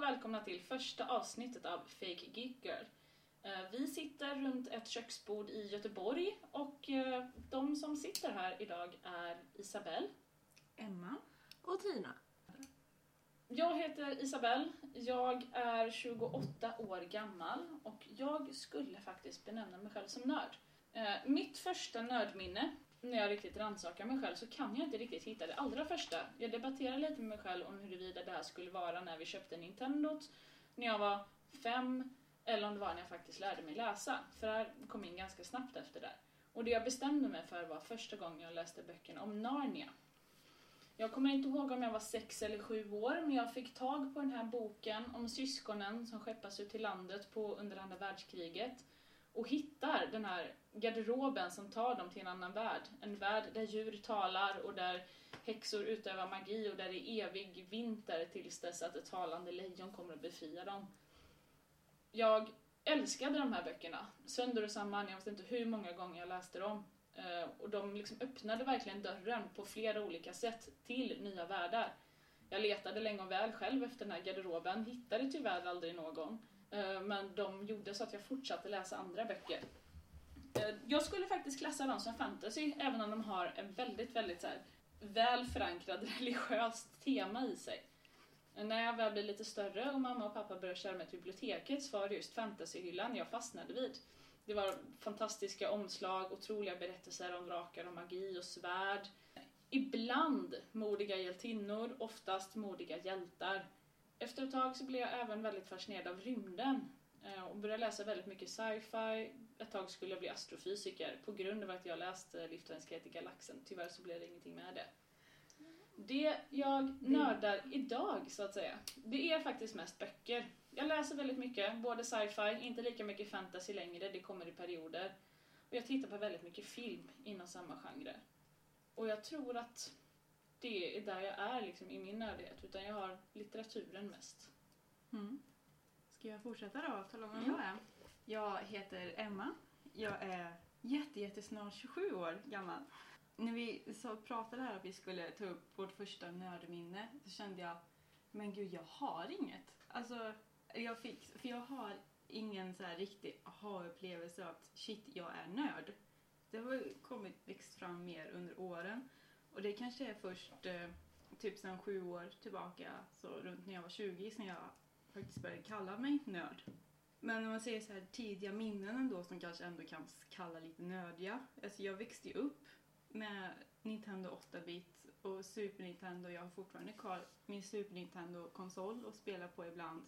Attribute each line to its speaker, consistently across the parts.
Speaker 1: och välkomna till första avsnittet av Fake Geek Girl. Eh, Vi sitter runt ett köksbord i Göteborg och eh, de som sitter här idag är Isabelle.
Speaker 2: Emma.
Speaker 3: Och Tina.
Speaker 1: Jag heter Isabelle, jag är 28 år gammal och jag skulle faktiskt benämna mig själv som nörd. Eh, Mitt första nördminne, när jag riktigt rannsakar mig själv, så kan jag inte riktigt hitta det allra första. Jag debatterar lite med mig själv om huruvida det här skulle vara när vi köpte Nintendot, när jag var fem, eller om det var när jag faktiskt lärde mig läsa. För det här kom in ganska snabbt efter det. Och det jag bestämde mig för var första gången jag läste böckerna om Narnia. Jag kommer inte ihåg om jag var sex eller sju år, men jag fick tag på den här boken om syskonen som skeppas ut till landet på under andra världskriget och hittar den här garderoben som tar dem till en annan värld. En värld där djur talar och där häxor utövar magi och där det är evig vinter tills dess att ett talande lejon kommer att befria dem. Jag älskade de här böckerna, sönder och samman, jag vet inte hur många gånger jag läste dem. Eh, och de liksom öppnade verkligen dörren på flera olika sätt till nya världar. Jag letade länge och väl själv efter den här garderoben, hittade tyvärr aldrig någon. Eh, men de gjorde så att jag fortsatte läsa andra böcker. Eh, jag skulle faktiskt klassa dem som fantasy, även om de har en väldigt, väldigt så här, väl förankrad religiöst tema i sig. Eh, när jag väl blev lite större och mamma och pappa började köra mig till biblioteket så var det just fantasyhyllan jag fastnade vid. Det var fantastiska omslag, otroliga berättelser om drakar och magi och svärd. Ibland modiga hjältinnor, oftast modiga hjältar. Efter ett tag så blev jag även väldigt fascinerad av rymden eh, och började läsa väldigt mycket sci-fi. Ett tag skulle jag bli astrofysiker på grund av att jag läste Livsvänsklighet i galaxen. Tyvärr så blev det ingenting med det. Det jag nördar idag, så att säga, det är faktiskt mest böcker. Jag läser väldigt mycket, både sci-fi, inte lika mycket fantasy längre, det kommer i perioder. Och jag tittar på väldigt mycket film inom samma genre. Och jag tror att det är där jag är liksom, i min nördighet, utan jag har litteraturen mest.
Speaker 2: Mm. Ska jag fortsätta då? Tala om vem
Speaker 1: Mm.
Speaker 2: jag är. Jag heter Emma. Jag är jätte, jättesnart 27 år gammal. När vi så pratade här att vi skulle ta upp vårt första nördminne så kände jag, men gud jag har inget. Alltså, jag fick, för jag har ingen så här riktig aha-upplevelse av att shit, jag är nörd. Det har kommit, växt fram mer under åren. Och det kanske är först eh, typ sedan sju år tillbaka, så runt när jag var 20, som jag faktiskt började kalla mig nörd. Men om man säger så här tidiga minnen ändå som kanske ändå kan kalla lite nördiga. Alltså jag växte ju upp med Nintendo 8-bit och Super Nintendo. Jag har fortfarande kvar min Super Nintendo-konsol och spelar på ibland.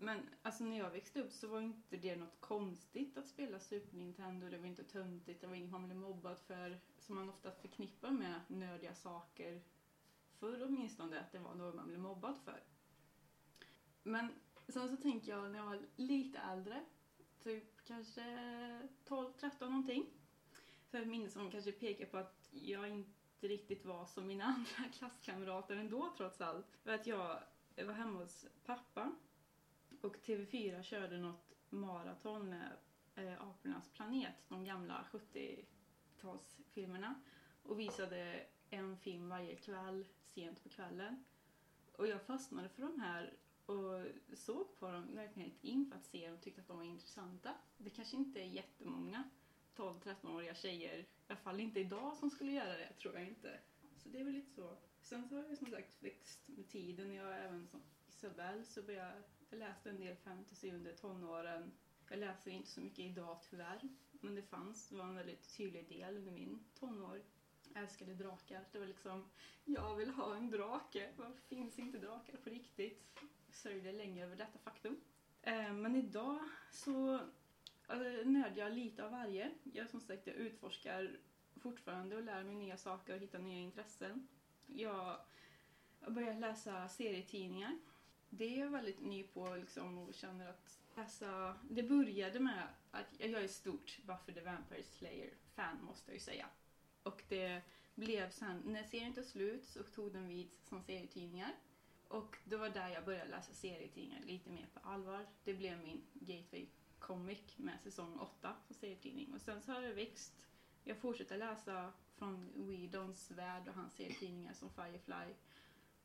Speaker 2: Men alltså när jag växte upp så var inte det något konstigt att spela Super Nintendo. Det var inte töntigt, det var inget man blev mobbad för. Som man ofta förknippar med nördiga saker. Förr åtminstone, att det var något man blev mobbad för. Men sen så tänker jag när jag var lite äldre, typ kanske 12-13 någonting. Så har jag ett minne som kanske pekar på att jag inte riktigt var som mina andra klasskamrater ändå trots allt. För att jag var hemma hos pappa och TV4 körde något maraton med eh, Apornas planet, de gamla 70-talsfilmerna. Och visade en film varje kväll, sent på kvällen. Och jag fastnade för de här och såg på dem verkligen in för att se dem och tyckte att de var intressanta. Det kanske inte är jättemånga 12-13-åriga tjejer, i alla fall inte idag, som skulle göra det, tror jag inte. Så det är väl lite så. Sen så har jag som sagt växt med tiden. Jag är även som Isabelle så började jag, jag läste en del fantasy under tonåren. Jag läser inte så mycket idag tyvärr, men det fanns, det var en väldigt tydlig del under min tonår. Jag älskade drakar. Det var liksom, jag vill ha en drake. Varför finns inte drakar på riktigt? Jag sörjde länge över detta faktum. Eh, men idag så alltså, nördar jag lite av varje. Jag som sagt jag utforskar fortfarande och lär mig nya saker och hittar nya intressen. Jag har börjat läsa serietidningar. Det är jag väldigt ny på liksom, och känner att läsa... Det började med att jag är stort Buffy the Vampire Slayer-fan måste jag ju säga. Och det blev sen, när serien tog slut så tog den vid som serietidningar. Och det var där jag började läsa serietidningar lite mer på allvar. Det blev min gateway comic med säsong 8 som serietidning. Och sen så har det växt. Jag fortsätter läsa från Whedons värld och hans serietidningar som Firefly.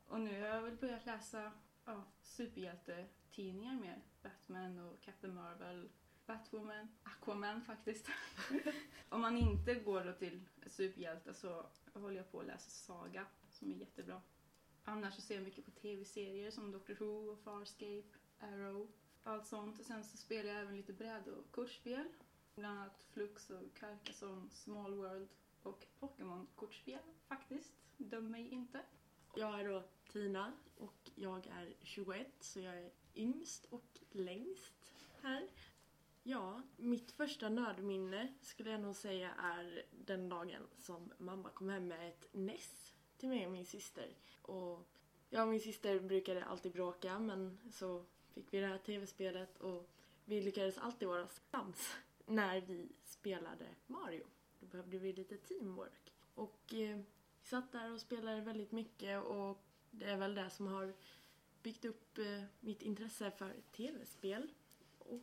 Speaker 2: Och nu har jag väl börjat läsa ja, superhjältetidningar mer. Batman och Captain Marvel, Batwoman, Aquaman faktiskt. Om man inte går då till superhjälte så håller jag på att läsa Saga som är jättebra. Annars så ser jag mycket på tv-serier som Doctor Who och Farscape, Arrow, allt sånt. Och sen så spelar jag även lite bräd och kortspel. Bland annat Flux och Carcassonne, Small World och Pokémon-kortspel faktiskt. Döm mig inte.
Speaker 3: Jag är då Tina och jag är 21 så jag är yngst och längst här. Ja, mitt första nördminne skulle jag nog säga är den dagen som mamma kom hem med ett NES till mig och min syster. Och jag och min syster brukade alltid bråka men så fick vi det här tv-spelet och vi lyckades alltid vara sams när vi spelade Mario. Då behövde vi lite teamwork. Och eh, vi satt där och spelade väldigt mycket och det är väl det som har byggt upp eh, mitt intresse för tv-spel. Och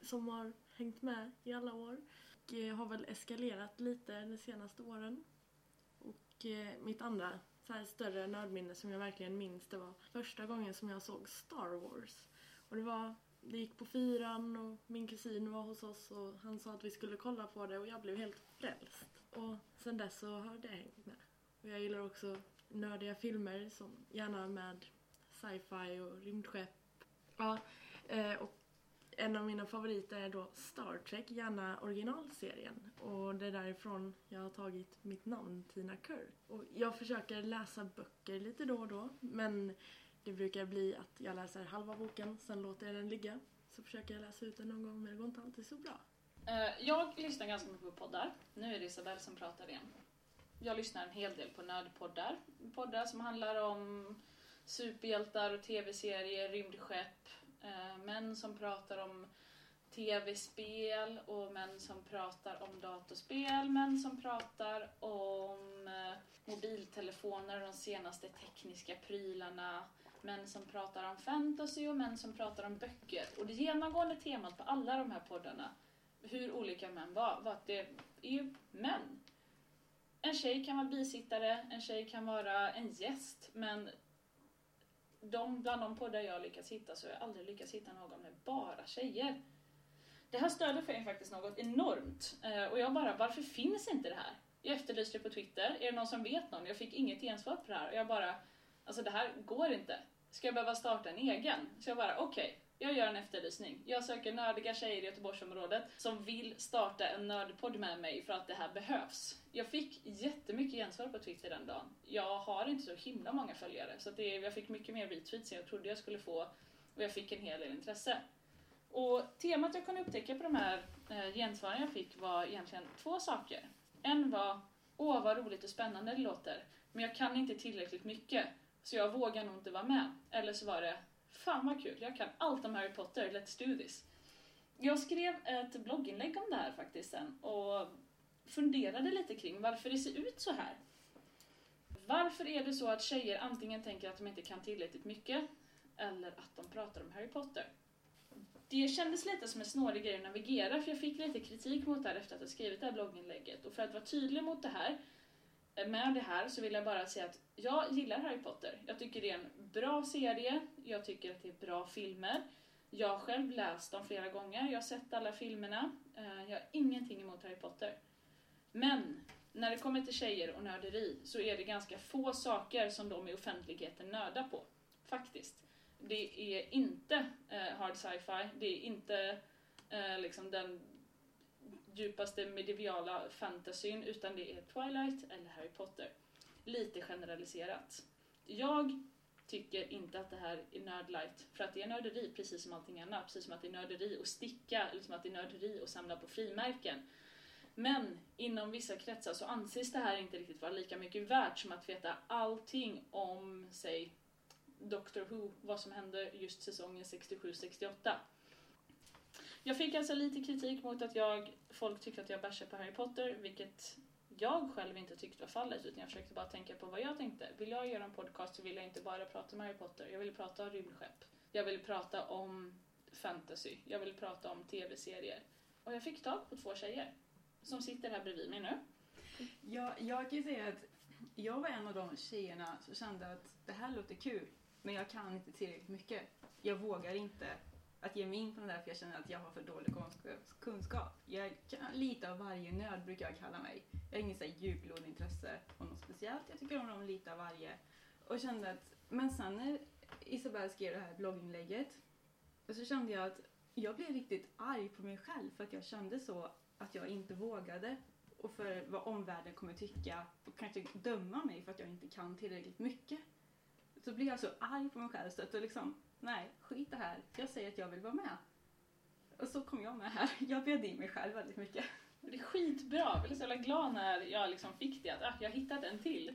Speaker 3: som har hängt med i alla år. Och eh, har väl eskalerat lite de senaste åren. Och eh, mitt andra så här större nördminne som jag verkligen minns det var första gången som jag såg Star Wars. Och det var, det gick på fyran och min kusin var hos oss och han sa att vi skulle kolla på det och jag blev helt frälst. Och sen dess så har det hängt med. Och jag gillar också nördiga filmer som gärna med sci-fi och rymdskepp. Ja, eh, och en av mina favoriter är då Star Trek, gärna originalserien. Och det är därifrån jag har tagit mitt namn, Tina Kerr. Och jag försöker läsa böcker lite då och då, men det brukar bli att jag läser halva boken, sen låter jag den ligga. Så försöker jag läsa ut den någon gång, men det går inte alltid så bra.
Speaker 1: Eh, jag lyssnar ganska mycket på poddar. Nu är det Isabelle som pratar igen. Jag lyssnar en hel del på nördpoddar. Poddar som handlar om superhjältar och tv-serier, rymdskepp, eh, män som pratar om tv-spel och män som pratar om datorspel, män som pratar om eh, mobiltelefoner och de senaste tekniska prylarna, män som pratar om fantasy och män som pratar om böcker. Och det genomgående temat på alla de här poddarna, hur olika män var, var att det är ju män. En tjej kan vara bisittare, en tjej kan vara en gäst, men de, bland de poddar jag lyckats hitta så har jag aldrig lyckats hitta någon med bara tjejer. Det här stödet för mig faktiskt något enormt. Eh, och jag bara, varför finns inte det här? Jag efterlyste det på Twitter, är det någon som vet någon? Jag fick inget gensvar på det här och jag bara, alltså det här går inte. Ska jag behöva starta en egen? Så jag bara, okej, jag gör en efterlysning. Jag söker nördiga tjejer i Göteborgsområdet som vill starta en nördpodd med mig för att det här behövs. Jag fick jättemycket gensvar på Twitter den dagen. Jag har inte så himla många följare så det, jag fick mycket mer retweets än jag trodde jag skulle få och jag fick en hel del intresse. Och temat jag kunde upptäcka på de här eh, gensvaren jag fick var egentligen två saker. En var, åh vad roligt och spännande det låter, men jag kan inte tillräckligt mycket så jag vågar nog inte vara med. Eller så var det, fan vad kul, jag kan allt om Harry Potter, let's do this. Jag skrev ett blogginlägg om det här faktiskt sen och funderade lite kring varför det ser ut så här. Varför är det så att tjejer antingen tänker att de inte kan tillräckligt mycket eller att de pratar om Harry Potter? Det kändes lite som en snårig grej att navigera för jag fick lite kritik mot det här efter att jag skrivit det här blogginlägget. Och för att vara tydlig mot det här, med det här, så vill jag bara säga att jag gillar Harry Potter. Jag tycker det är en bra serie, jag tycker att det är bra filmer. Jag har själv läst dem flera gånger, jag har sett alla filmerna. Eh, jag har ingenting emot Harry Potter. Men när det kommer till tjejer och nörderi så är det ganska få saker som de i offentligheten nördar på. Faktiskt. Det är inte eh, hard sci-fi, det är inte eh, liksom den djupaste medievala fantasyn utan det är Twilight eller Harry Potter. Lite generaliserat. Jag tycker inte att det här är nördlight för att det är nörderi precis som allting annat. Precis som att det är nörderi att sticka eller som att det är nörderi att samla på frimärken. Men inom vissa kretsar så anses det här inte riktigt vara lika mycket värt som att veta allting om, säg, Doctor Who, vad som hände just säsongen 67-68. Jag fick alltså lite kritik mot att jag, folk tyckte att jag bärsade på Harry Potter, vilket jag själv inte tyckte var fallet, utan jag försökte bara tänka på vad jag tänkte. Vill jag göra en podcast så vill jag inte bara prata om Harry Potter, jag vill prata om rymdskepp. Jag vill prata om fantasy, jag vill prata om tv-serier. Och jag fick tag på två tjejer som sitter här bredvid mig nu.
Speaker 2: Jag, jag kan ju säga att jag var en av de tjejerna som kände att det här låter kul. men jag kan inte tillräckligt mycket. Jag vågar inte att ge mig in på det där för jag känner att jag har för dålig kunskap- Jag kan lite av varje nörd brukar jag kalla mig. Jag har inget så här på om något speciellt. Jag tycker om lite av varje. Och kände att, men sen när Isabelle skrev det här blogginlägget så kände jag att jag blev riktigt arg på mig själv för att jag kände så att jag inte vågade och för vad omvärlden kommer tycka och kanske döma mig för att jag inte kan tillräckligt mycket. Så blev jag så arg på mig själv så att jag liksom, nej, skit det här. Jag säger att jag vill vara med. Och så kom jag med här. Jag bjöd in mig själv väldigt mycket.
Speaker 1: Det är skitbra. Jag blev så jävla glad när jag liksom fick det. Att ah, jag hittade en till.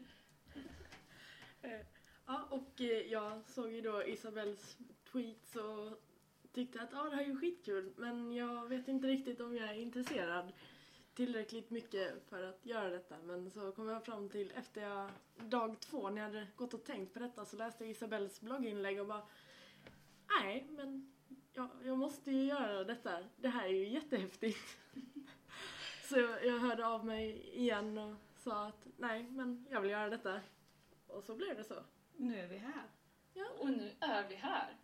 Speaker 3: Ja, och eh, jag såg ju då Isabells tweets och tyckte att ja, det här är ju skitkul men jag vet inte riktigt om jag är intresserad tillräckligt mycket för att göra detta. Men så kom jag fram till efter jag, dag två när jag hade gått och tänkt på detta så läste jag Isabells blogginlägg och bara nej, men jag, jag måste ju göra detta. Det här är ju jättehäftigt. så jag hörde av mig igen och sa att nej, men jag vill göra detta. Och så blev det så.
Speaker 2: Nu är vi här.
Speaker 1: Och nu är vi här.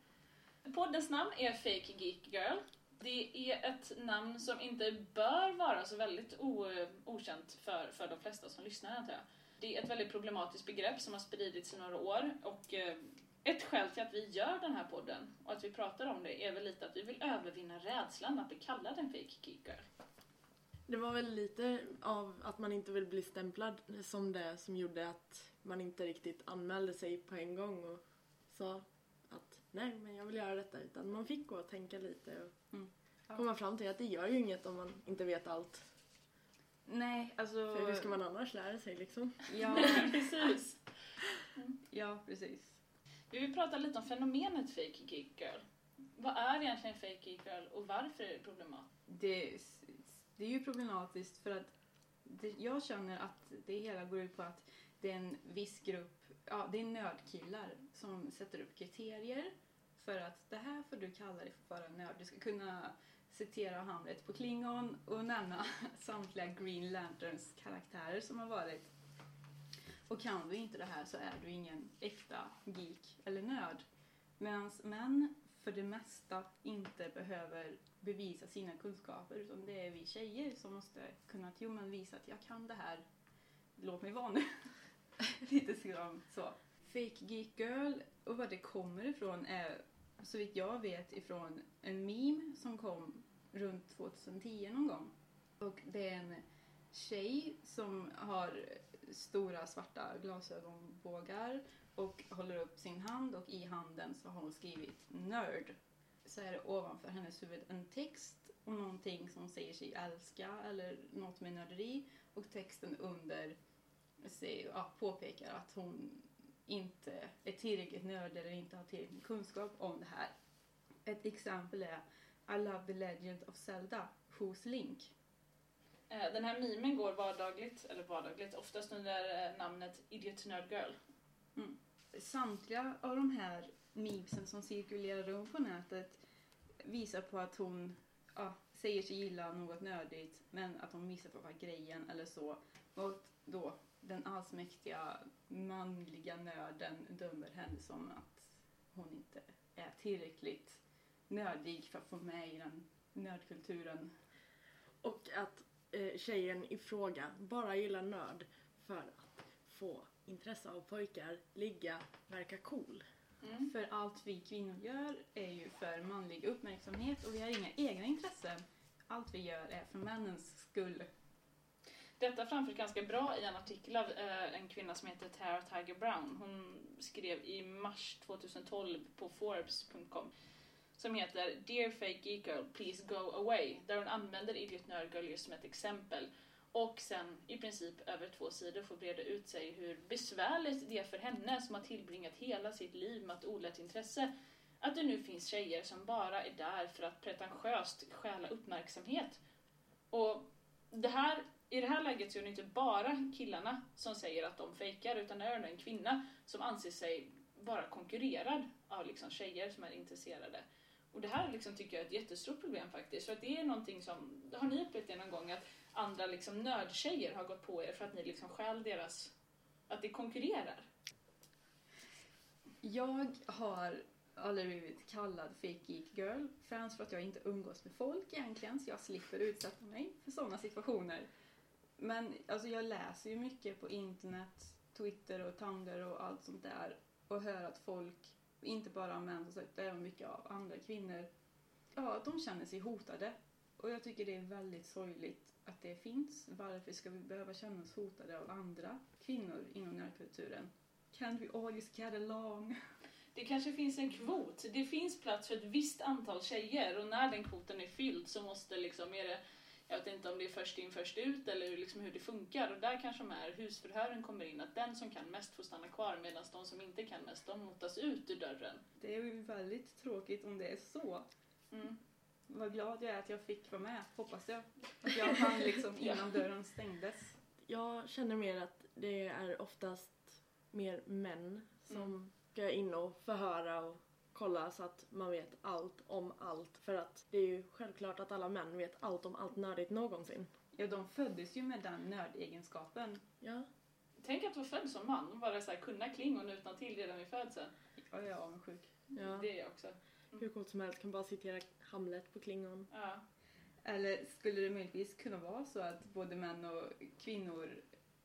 Speaker 1: Poddens namn är Fake Geek Girl. Det är ett namn som inte bör vara så väldigt o- okänt för, för de flesta som lyssnar antar jag. Det är ett väldigt problematiskt begrepp som har spridits i några år och eh, ett skäl till att vi gör den här podden och att vi pratar om det är väl lite att vi vill övervinna rädslan att bli kallad en fake geek girl.
Speaker 3: Det var väl lite av att man inte vill bli stämplad som det som gjorde att man inte riktigt anmälde sig på en gång och sa nej, men jag vill göra detta. Utan man fick gå och tänka lite och
Speaker 2: Mm. Ja.
Speaker 3: komma fram till att det gör ju inget om man inte vet allt.
Speaker 2: Nej, alltså...
Speaker 3: För hur ska man annars lära sig liksom?
Speaker 2: Ja,
Speaker 1: Precis.
Speaker 2: ja, precis.
Speaker 1: Vi vill prata lite om fenomenet fake geek girl. Vad är egentligen fake geek girl och varför är det problematiskt?
Speaker 2: Det, det är ju problematiskt för att det, jag känner att det hela går ut på att det är en viss grupp, ja det är nördkillar som sätter upp kriterier för att det här får du kalla dig för bara nörd. Du ska kunna citera Hamlet på klingon och nämna samtliga Green Lanterns karaktärer som har varit. Och kan du inte det här så är du ingen äkta geek eller nörd. Medan män för det mesta inte behöver bevisa sina kunskaper utan det är vi tjejer som måste kunna men visa att jag kan det här. Låt mig vara nu. Lite skram så. Fake Geek Girl och vad det kommer ifrån är så vitt jag vet ifrån en meme som kom runt 2010 någon gång. Och det är en tjej som har stora svarta glasögonbågar och håller upp sin hand och i handen så har hon skrivit nörd. Så är det ovanför hennes huvud en text om någonting som säger sig älska eller något med nörderi och texten under säger, ja, påpekar att hon inte är tillräckligt nörd eller inte har tillräcklig kunskap om det här. Ett exempel är I love the legend of Zelda, Who's Link?
Speaker 1: Eh, Den här memen går vardagligt, eller vardagligt, oftast under eh, namnet Idiot Nerd Girl.
Speaker 2: Samtliga av de här memesen som cirkulerar runt på nätet visar på att hon ja, säger sig gilla något nördigt men att hon missar på grejen eller så. Och då den allsmäktiga manliga nörden dömer henne som att hon inte är tillräckligt nördig för att få med i den nördkulturen.
Speaker 3: Och att eh, tjejen i fråga bara gillar nörd för att få intresse av pojkar, ligga, verka cool.
Speaker 1: Mm.
Speaker 2: För allt vi kvinnor gör är ju för manlig uppmärksamhet och vi har inga egna intressen. Allt vi gör är för männens skull.
Speaker 1: Detta framförs ganska bra i en artikel av eh, en kvinna som heter Tara Tiger Brown. Hon skrev i mars 2012 på Forbes.com som heter Dear Fake Geek Girl, please go away. Där hon använder Idiot Nerd Girl just som ett exempel. Och sen i princip över två sidor får breda ut sig hur besvärligt det är för henne som har tillbringat hela sitt liv med att odla ett intresse. Att det nu finns tjejer som bara är där för att pretentiöst stjäla uppmärksamhet. Och det här, i det här läget så är det inte bara killarna som säger att de fejkar utan det är även en kvinna som anser sig vara konkurrerad av liksom tjejer som är intresserade. Och det här liksom tycker jag är ett jättestort problem faktiskt. För att det är någonting som, har ni upplevt det någon gång att andra liksom nördtjejer har gått på er för att ni liksom stjäl deras, att det konkurrerar?
Speaker 2: Jag har aldrig blivit kallad fake geek girl, främst för att jag inte umgås med folk egentligen, så jag slipper utsätta mig för sådana situationer. Men alltså, jag läser ju mycket på internet, Twitter och Tumblr och allt sånt där och hör att folk, inte bara män utan även mycket av andra kvinnor, ja, de känner sig hotade. Och jag tycker det är väldigt sorgligt att det finns. Varför ska vi behöva känna oss hotade av andra kvinnor inom närkulturen? Can't we all just get along?
Speaker 1: Det kanske finns en kvot. Det finns plats för ett visst antal tjejer och när den kvoten är fylld så måste liksom, är det, jag vet inte om det är först in först ut eller liksom hur det funkar och där kanske de här husförhören kommer in att den som kan mest får stanna kvar medan de som inte kan mest de motas ut ur dörren.
Speaker 2: Det är ju väldigt tråkigt om det är så.
Speaker 1: Mm.
Speaker 2: Vad glad jag är att jag fick vara med, hoppas jag. Att jag hann liksom innan dörren stängdes.
Speaker 3: Jag känner mer att det är oftast mer män som ska in och förhöra och kolla så att man vet allt om allt. För att det är ju självklart att alla män vet allt om allt nördigt någonsin.
Speaker 2: Ja, de föddes ju med den nördegenskapen.
Speaker 3: Ja.
Speaker 1: Tänk att vara född som man och bara så här, kunna klingon utan till redan vid födseln.
Speaker 2: Ja, jag är avundsjuk.
Speaker 3: ja.
Speaker 1: Det är jag också.
Speaker 3: Hur coolt som helst kan bara citera Hamlet på klingon.
Speaker 1: Ja.
Speaker 2: Eller skulle det möjligtvis kunna vara så att både män och kvinnor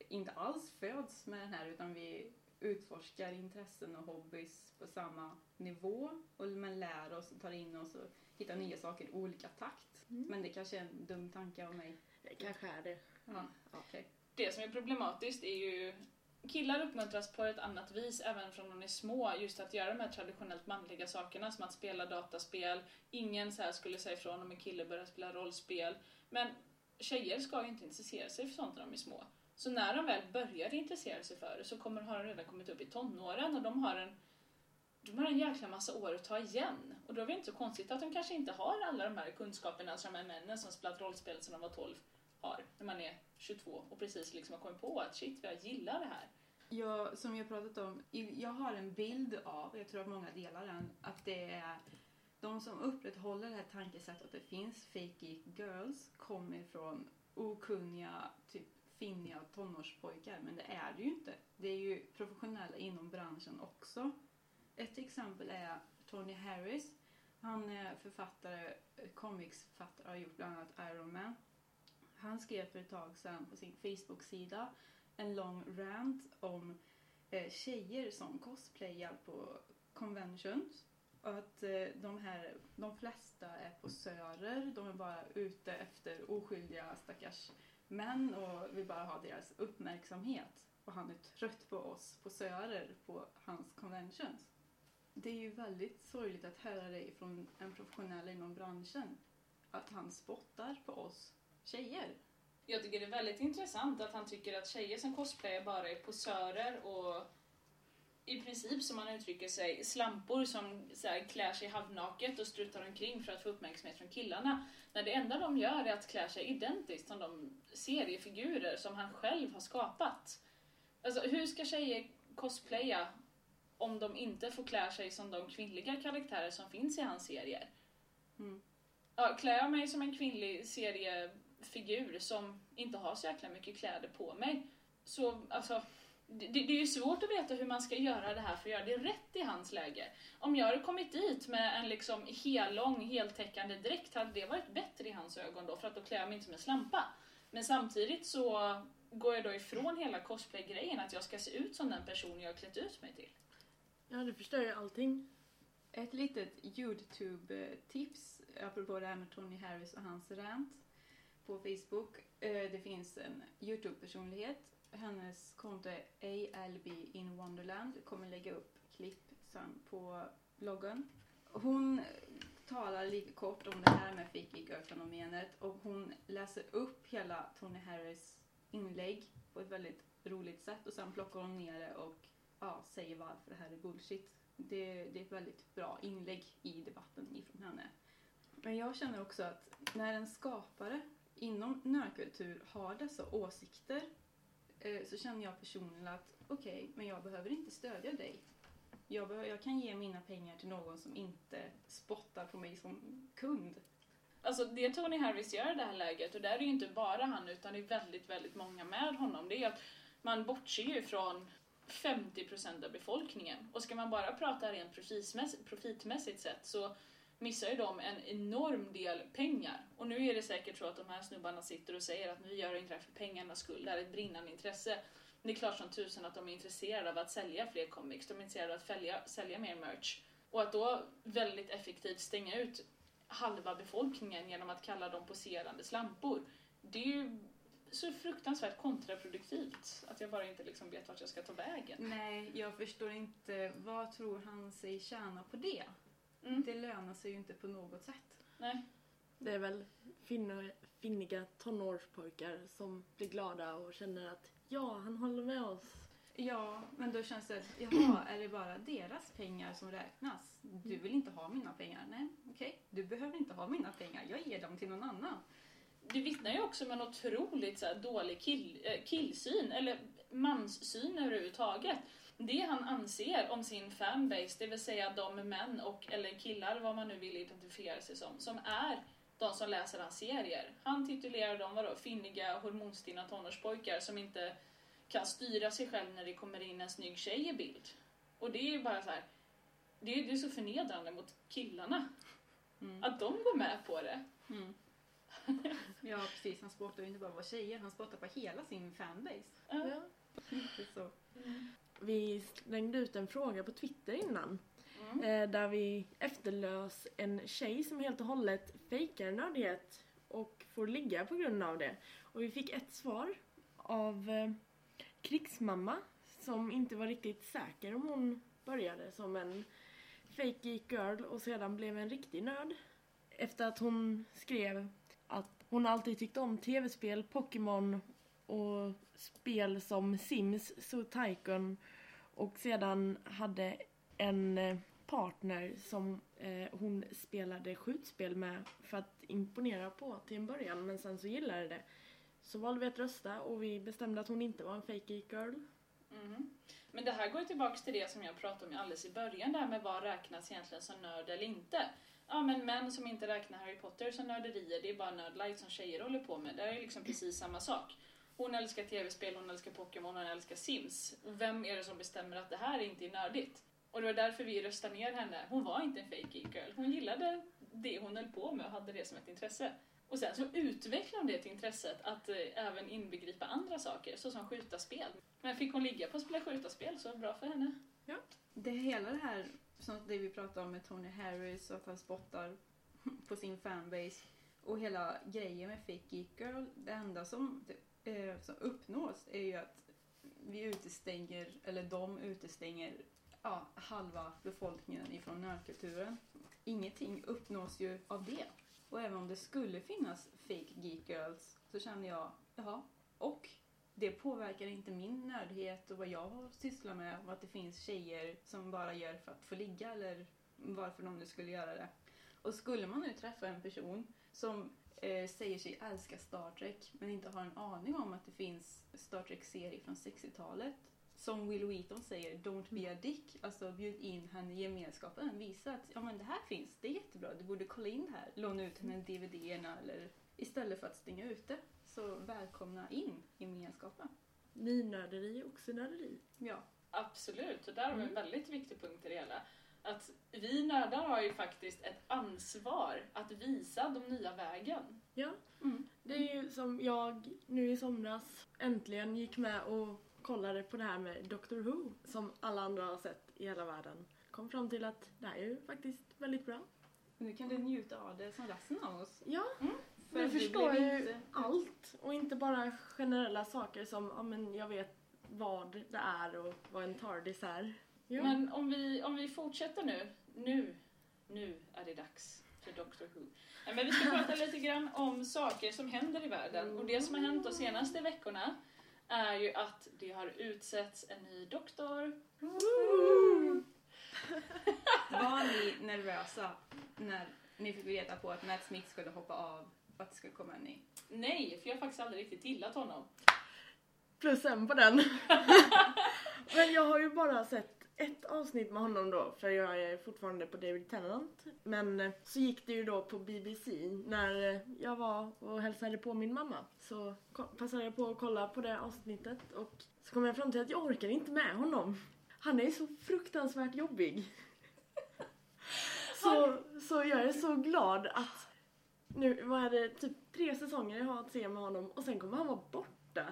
Speaker 2: inte alls föds med den här utan vi utforskar intressen och hobbys på samma nivå och man lär oss och tar in oss och hittar nya saker i olika takt.
Speaker 3: Mm.
Speaker 2: Men det kanske är en dum tanke av mig.
Speaker 3: Det kanske är det.
Speaker 2: Ja, okej.
Speaker 1: Det som är problematiskt är ju Killar uppmuntras på ett annat vis även från de är små just att göra de här traditionellt manliga sakerna som att spela dataspel. Ingen så här skulle säga ifrån om en kille börjar spela rollspel. Men tjejer ska ju inte intressera sig för sånt när de är små. Så när de väl börjar intressera sig för det så kommer, har de redan kommit upp i tonåren och de har en de har en jäkla massa år att ta igen. Och då är det inte så konstigt att de kanske inte har alla de här kunskaperna som de här männen som spelat rollspel sedan de var 12 har. När man är 22 och precis liksom har kommit på att shit, jag gillar det här.
Speaker 2: Jag, som jag pratat om, jag har en bild av, jag tror att många delar den, att det är de som upprätthåller det här tankesättet att det finns fake geek girls kommer från okunniga, typ finniga tonårspojkar. Men det är det ju inte. Det är ju professionella inom branschen också. Ett exempel är Tony Harris. Han är författare, comicsförfattare och har gjort bland annat Iron Man. Han skrev för ett tag sedan på sin Facebook-sida en lång rant om eh, tjejer som cosplayar på conventions. Och att eh, de här, de flesta är posörer, de är bara ute efter oskyldiga stackars män och vill bara ha deras uppmärksamhet. Och han är trött på oss posörer på hans conventions. Det är ju väldigt sorgligt att höra det från en professionell inom branschen. Att han spottar på oss tjejer.
Speaker 1: Jag tycker det är väldigt intressant att han tycker att tjejer som cosplayar bara är posörer och i princip som man uttrycker sig slampor som så här, klär sig halvnaket och strutar omkring för att få uppmärksamhet från killarna. När det enda de gör är att klä sig identiskt som de seriefigurer som han själv har skapat. Alltså hur ska tjejer cosplaya om de inte får klä sig som de kvinnliga karaktärer som finns i hans serier?
Speaker 2: Mm.
Speaker 1: Ja, klär jag mig som en kvinnlig seriefigur som inte har så jäkla mycket kläder på mig så alltså det, det är ju svårt att veta hur man ska göra det här för att göra det rätt i hans läge. Om jag hade kommit dit med en liksom hellång, heltäckande dräkt hade det varit bättre i hans ögon då för att då klär jag mig inte som en slampa. Men samtidigt så går jag då ifrån hela cosplay-grejen att jag ska se ut som den person jag har klätt ut mig till.
Speaker 3: Ja, det förstör ju allting.
Speaker 2: Ett litet YouTube-tips apropå det här med Tony Harris och hans rant på Facebook. Eh, det finns en YouTube-personlighet. Hennes konto är ALB in Wonderland. Jag kommer lägga upp klipp sen på bloggen. Hon talar lite kort om det här med fake girl-fenomenet och hon läser upp hela Tony Harris inlägg på ett väldigt roligt sätt och sen plockar hon ner det och ja, säger varför det här är bullshit. Det, det är ett väldigt bra inlägg i debatten ifrån henne. Men jag känner också att när en skapare inom nördkultur har dessa åsikter eh, så känner jag personligen att okej, men jag behöver inte stödja dig. Jag, behöver, jag kan ge mina pengar till någon som inte spottar på mig som kund.
Speaker 1: Alltså det Tony Harris gör i det här läget, och där är ju inte bara han utan det är väldigt, väldigt många med honom, det är att man bortser ju från 50% av befolkningen. Och ska man bara prata rent profitmässigt, profitmässigt sett så missar ju de en enorm del pengar. Och nu är det säkert så att de här snubbarna sitter och säger att nu gör jag inte det här för pengarnas skull, det här är ett brinnande intresse. Men Det är klart som tusen att de är intresserade av att sälja fler comics, de är intresserade av att fälja, sälja mer merch. Och att då väldigt effektivt stänga ut halva befolkningen genom att kalla dem poserande slampor. Det är ju så fruktansvärt kontraproduktivt att jag bara inte liksom vet vart jag ska ta vägen.
Speaker 2: Nej, jag förstår inte. Vad tror han sig tjäna på det?
Speaker 1: Mm.
Speaker 2: Det lönar sig ju inte på något sätt.
Speaker 1: Nej.
Speaker 3: Det är väl finna, finniga tonårspojkar som blir glada och känner att ja, han håller med oss.
Speaker 2: Ja, men då känns det, jaha, är det bara deras pengar som räknas? Du vill inte ha mina pengar? Nej, okej. Du behöver inte ha mina pengar. Jag ger dem till någon annan.
Speaker 1: Det vittnar ju också om en otroligt så här, dålig kill, eh, killsyn, eller manssyn överhuvudtaget. Det han anser om sin fanbase, det vill säga de män och eller killar, vad man nu vill identifiera sig som, som är de som läser hans serier. Han titulerar dem vadå, finniga, hormonstinna tonårspojkar som inte kan styra sig själv när det kommer in en snygg tjej i bild. Och det är ju bara så här, det är, det är så förnedrande mot killarna.
Speaker 2: Mm.
Speaker 1: Att de går med på det.
Speaker 2: Mm. Ja, precis. Han spottar ju inte bara på tjejer, han spottar på hela sin fanbase.
Speaker 1: Ja.
Speaker 2: Så.
Speaker 3: Vi slängde ut en fråga på Twitter innan.
Speaker 1: Mm.
Speaker 3: Eh, där vi efterlös en tjej som helt och hållet fejkar nördighet och får ligga på grund av det. Och vi fick ett svar av eh, krigsmamma som inte var riktigt säker om hon började som en fake geek girl och sedan blev en riktig nörd. Efter att hon skrev att hon alltid tyckt om tv-spel, Pokémon och spel som Sims, Zoo Tycoon och sedan hade en eh, partner som eh, hon spelade skjutspel med för att imponera på till en början men sen så gillade det. Så valde vi att rösta och vi bestämde att hon inte var en fake girl.
Speaker 1: Mm. Men det här går ju tillbaks till det som jag pratade om alldeles i början, där med vad räknas egentligen som nörd eller inte. Ja, men män som inte räknar Harry Potter som nörderier, det är bara nördlight som tjejer håller på med. Det är ju liksom precis samma sak. Hon älskar tv-spel, hon älskar Pokémon, hon älskar Sims. Och vem är det som bestämmer att det här inte är nördigt? Och det var därför vi röstade ner henne. Hon var inte en fake geek girl. Hon gillade det hon höll på med och hade det som ett intresse. Och sen så utvecklade hon det till intresset att eh, även inbegripa andra saker, såsom skjuta spel. Men fick hon ligga på att spela skjuta spel så bra för henne.
Speaker 2: Det hela det här, som det vi pratade om med Tony Harris och att han spottar på sin fanbase och hela grejen med Fake Geek Girl. Det enda som, eh, som uppnås är ju att vi utestänger, eller de utestänger ja, halva befolkningen ifrån nördkulturen. Ingenting uppnås ju av det. Och även om det skulle finnas fake geek girls så känner jag, jaha, och det påverkar inte min nördhet och vad jag sysslar med och att det finns tjejer som bara gör för att få ligga eller varför de nu skulle göra det. Och skulle man nu träffa en person som säger sig älska Star Trek men inte har en aning om att det finns Star Trek-serie från 60-talet som Will Wheaton säger, don't be a dick. Alltså bjud in henne i gemenskapen. Visa att ja, men det här finns, det är jättebra. Du borde kolla in det här. Låna ut henne DVD-erna eller istället för att stänga ute. Så välkomna in i gemenskapen.
Speaker 3: Nynörderi är också nörderi.
Speaker 2: Ja.
Speaker 1: Absolut, och där har vi en
Speaker 3: Mm.
Speaker 1: väldigt viktig punkt i det hela. Att vi nördar har ju faktiskt ett ansvar att visa de nya vägen.
Speaker 3: Ja,
Speaker 2: Mm.
Speaker 3: det är ju som jag nu i somras äntligen gick med och kollade på det här med Doctor Who som alla andra har sett i hela världen. Kom fram till att det här är ju faktiskt väldigt bra.
Speaker 2: Nu kan du njuta av det som resten av oss.
Speaker 3: Ja,
Speaker 2: För
Speaker 3: nu
Speaker 2: att vi
Speaker 3: förstår ju
Speaker 2: inte-
Speaker 3: allt och inte bara generella saker som ja men jag vet vad det är och vad en TARDIS är. Ja.
Speaker 1: Men om vi, om vi fortsätter nu, nu, nu är det dags för Doctor Who. Men vi ska prata lite grann om saker som händer i världen. Och det som har hänt de senaste veckorna är ju att det har utsetts en ny doktor.
Speaker 2: Var ni nervösa när ni fick reda på att Matt Smith skulle hoppa av och att det skulle komma en ny?
Speaker 1: Nej, för jag har faktiskt aldrig riktigt gillat honom.
Speaker 3: Plus en på den. men jag har ju bara sett ett avsnitt med honom då, för jag är fortfarande på David Tennant. Men eh, så gick det ju då på BBC när eh, jag var och hälsade på min mamma. Så passade jag på att kolla på det avsnittet och så kom jag fram till att jag orkar inte med honom. Han är så fruktansvärt jobbig. Så, så jag är så glad att nu vad är det, typ tre säsonger jag har att se med honom och sen kommer han vara borta.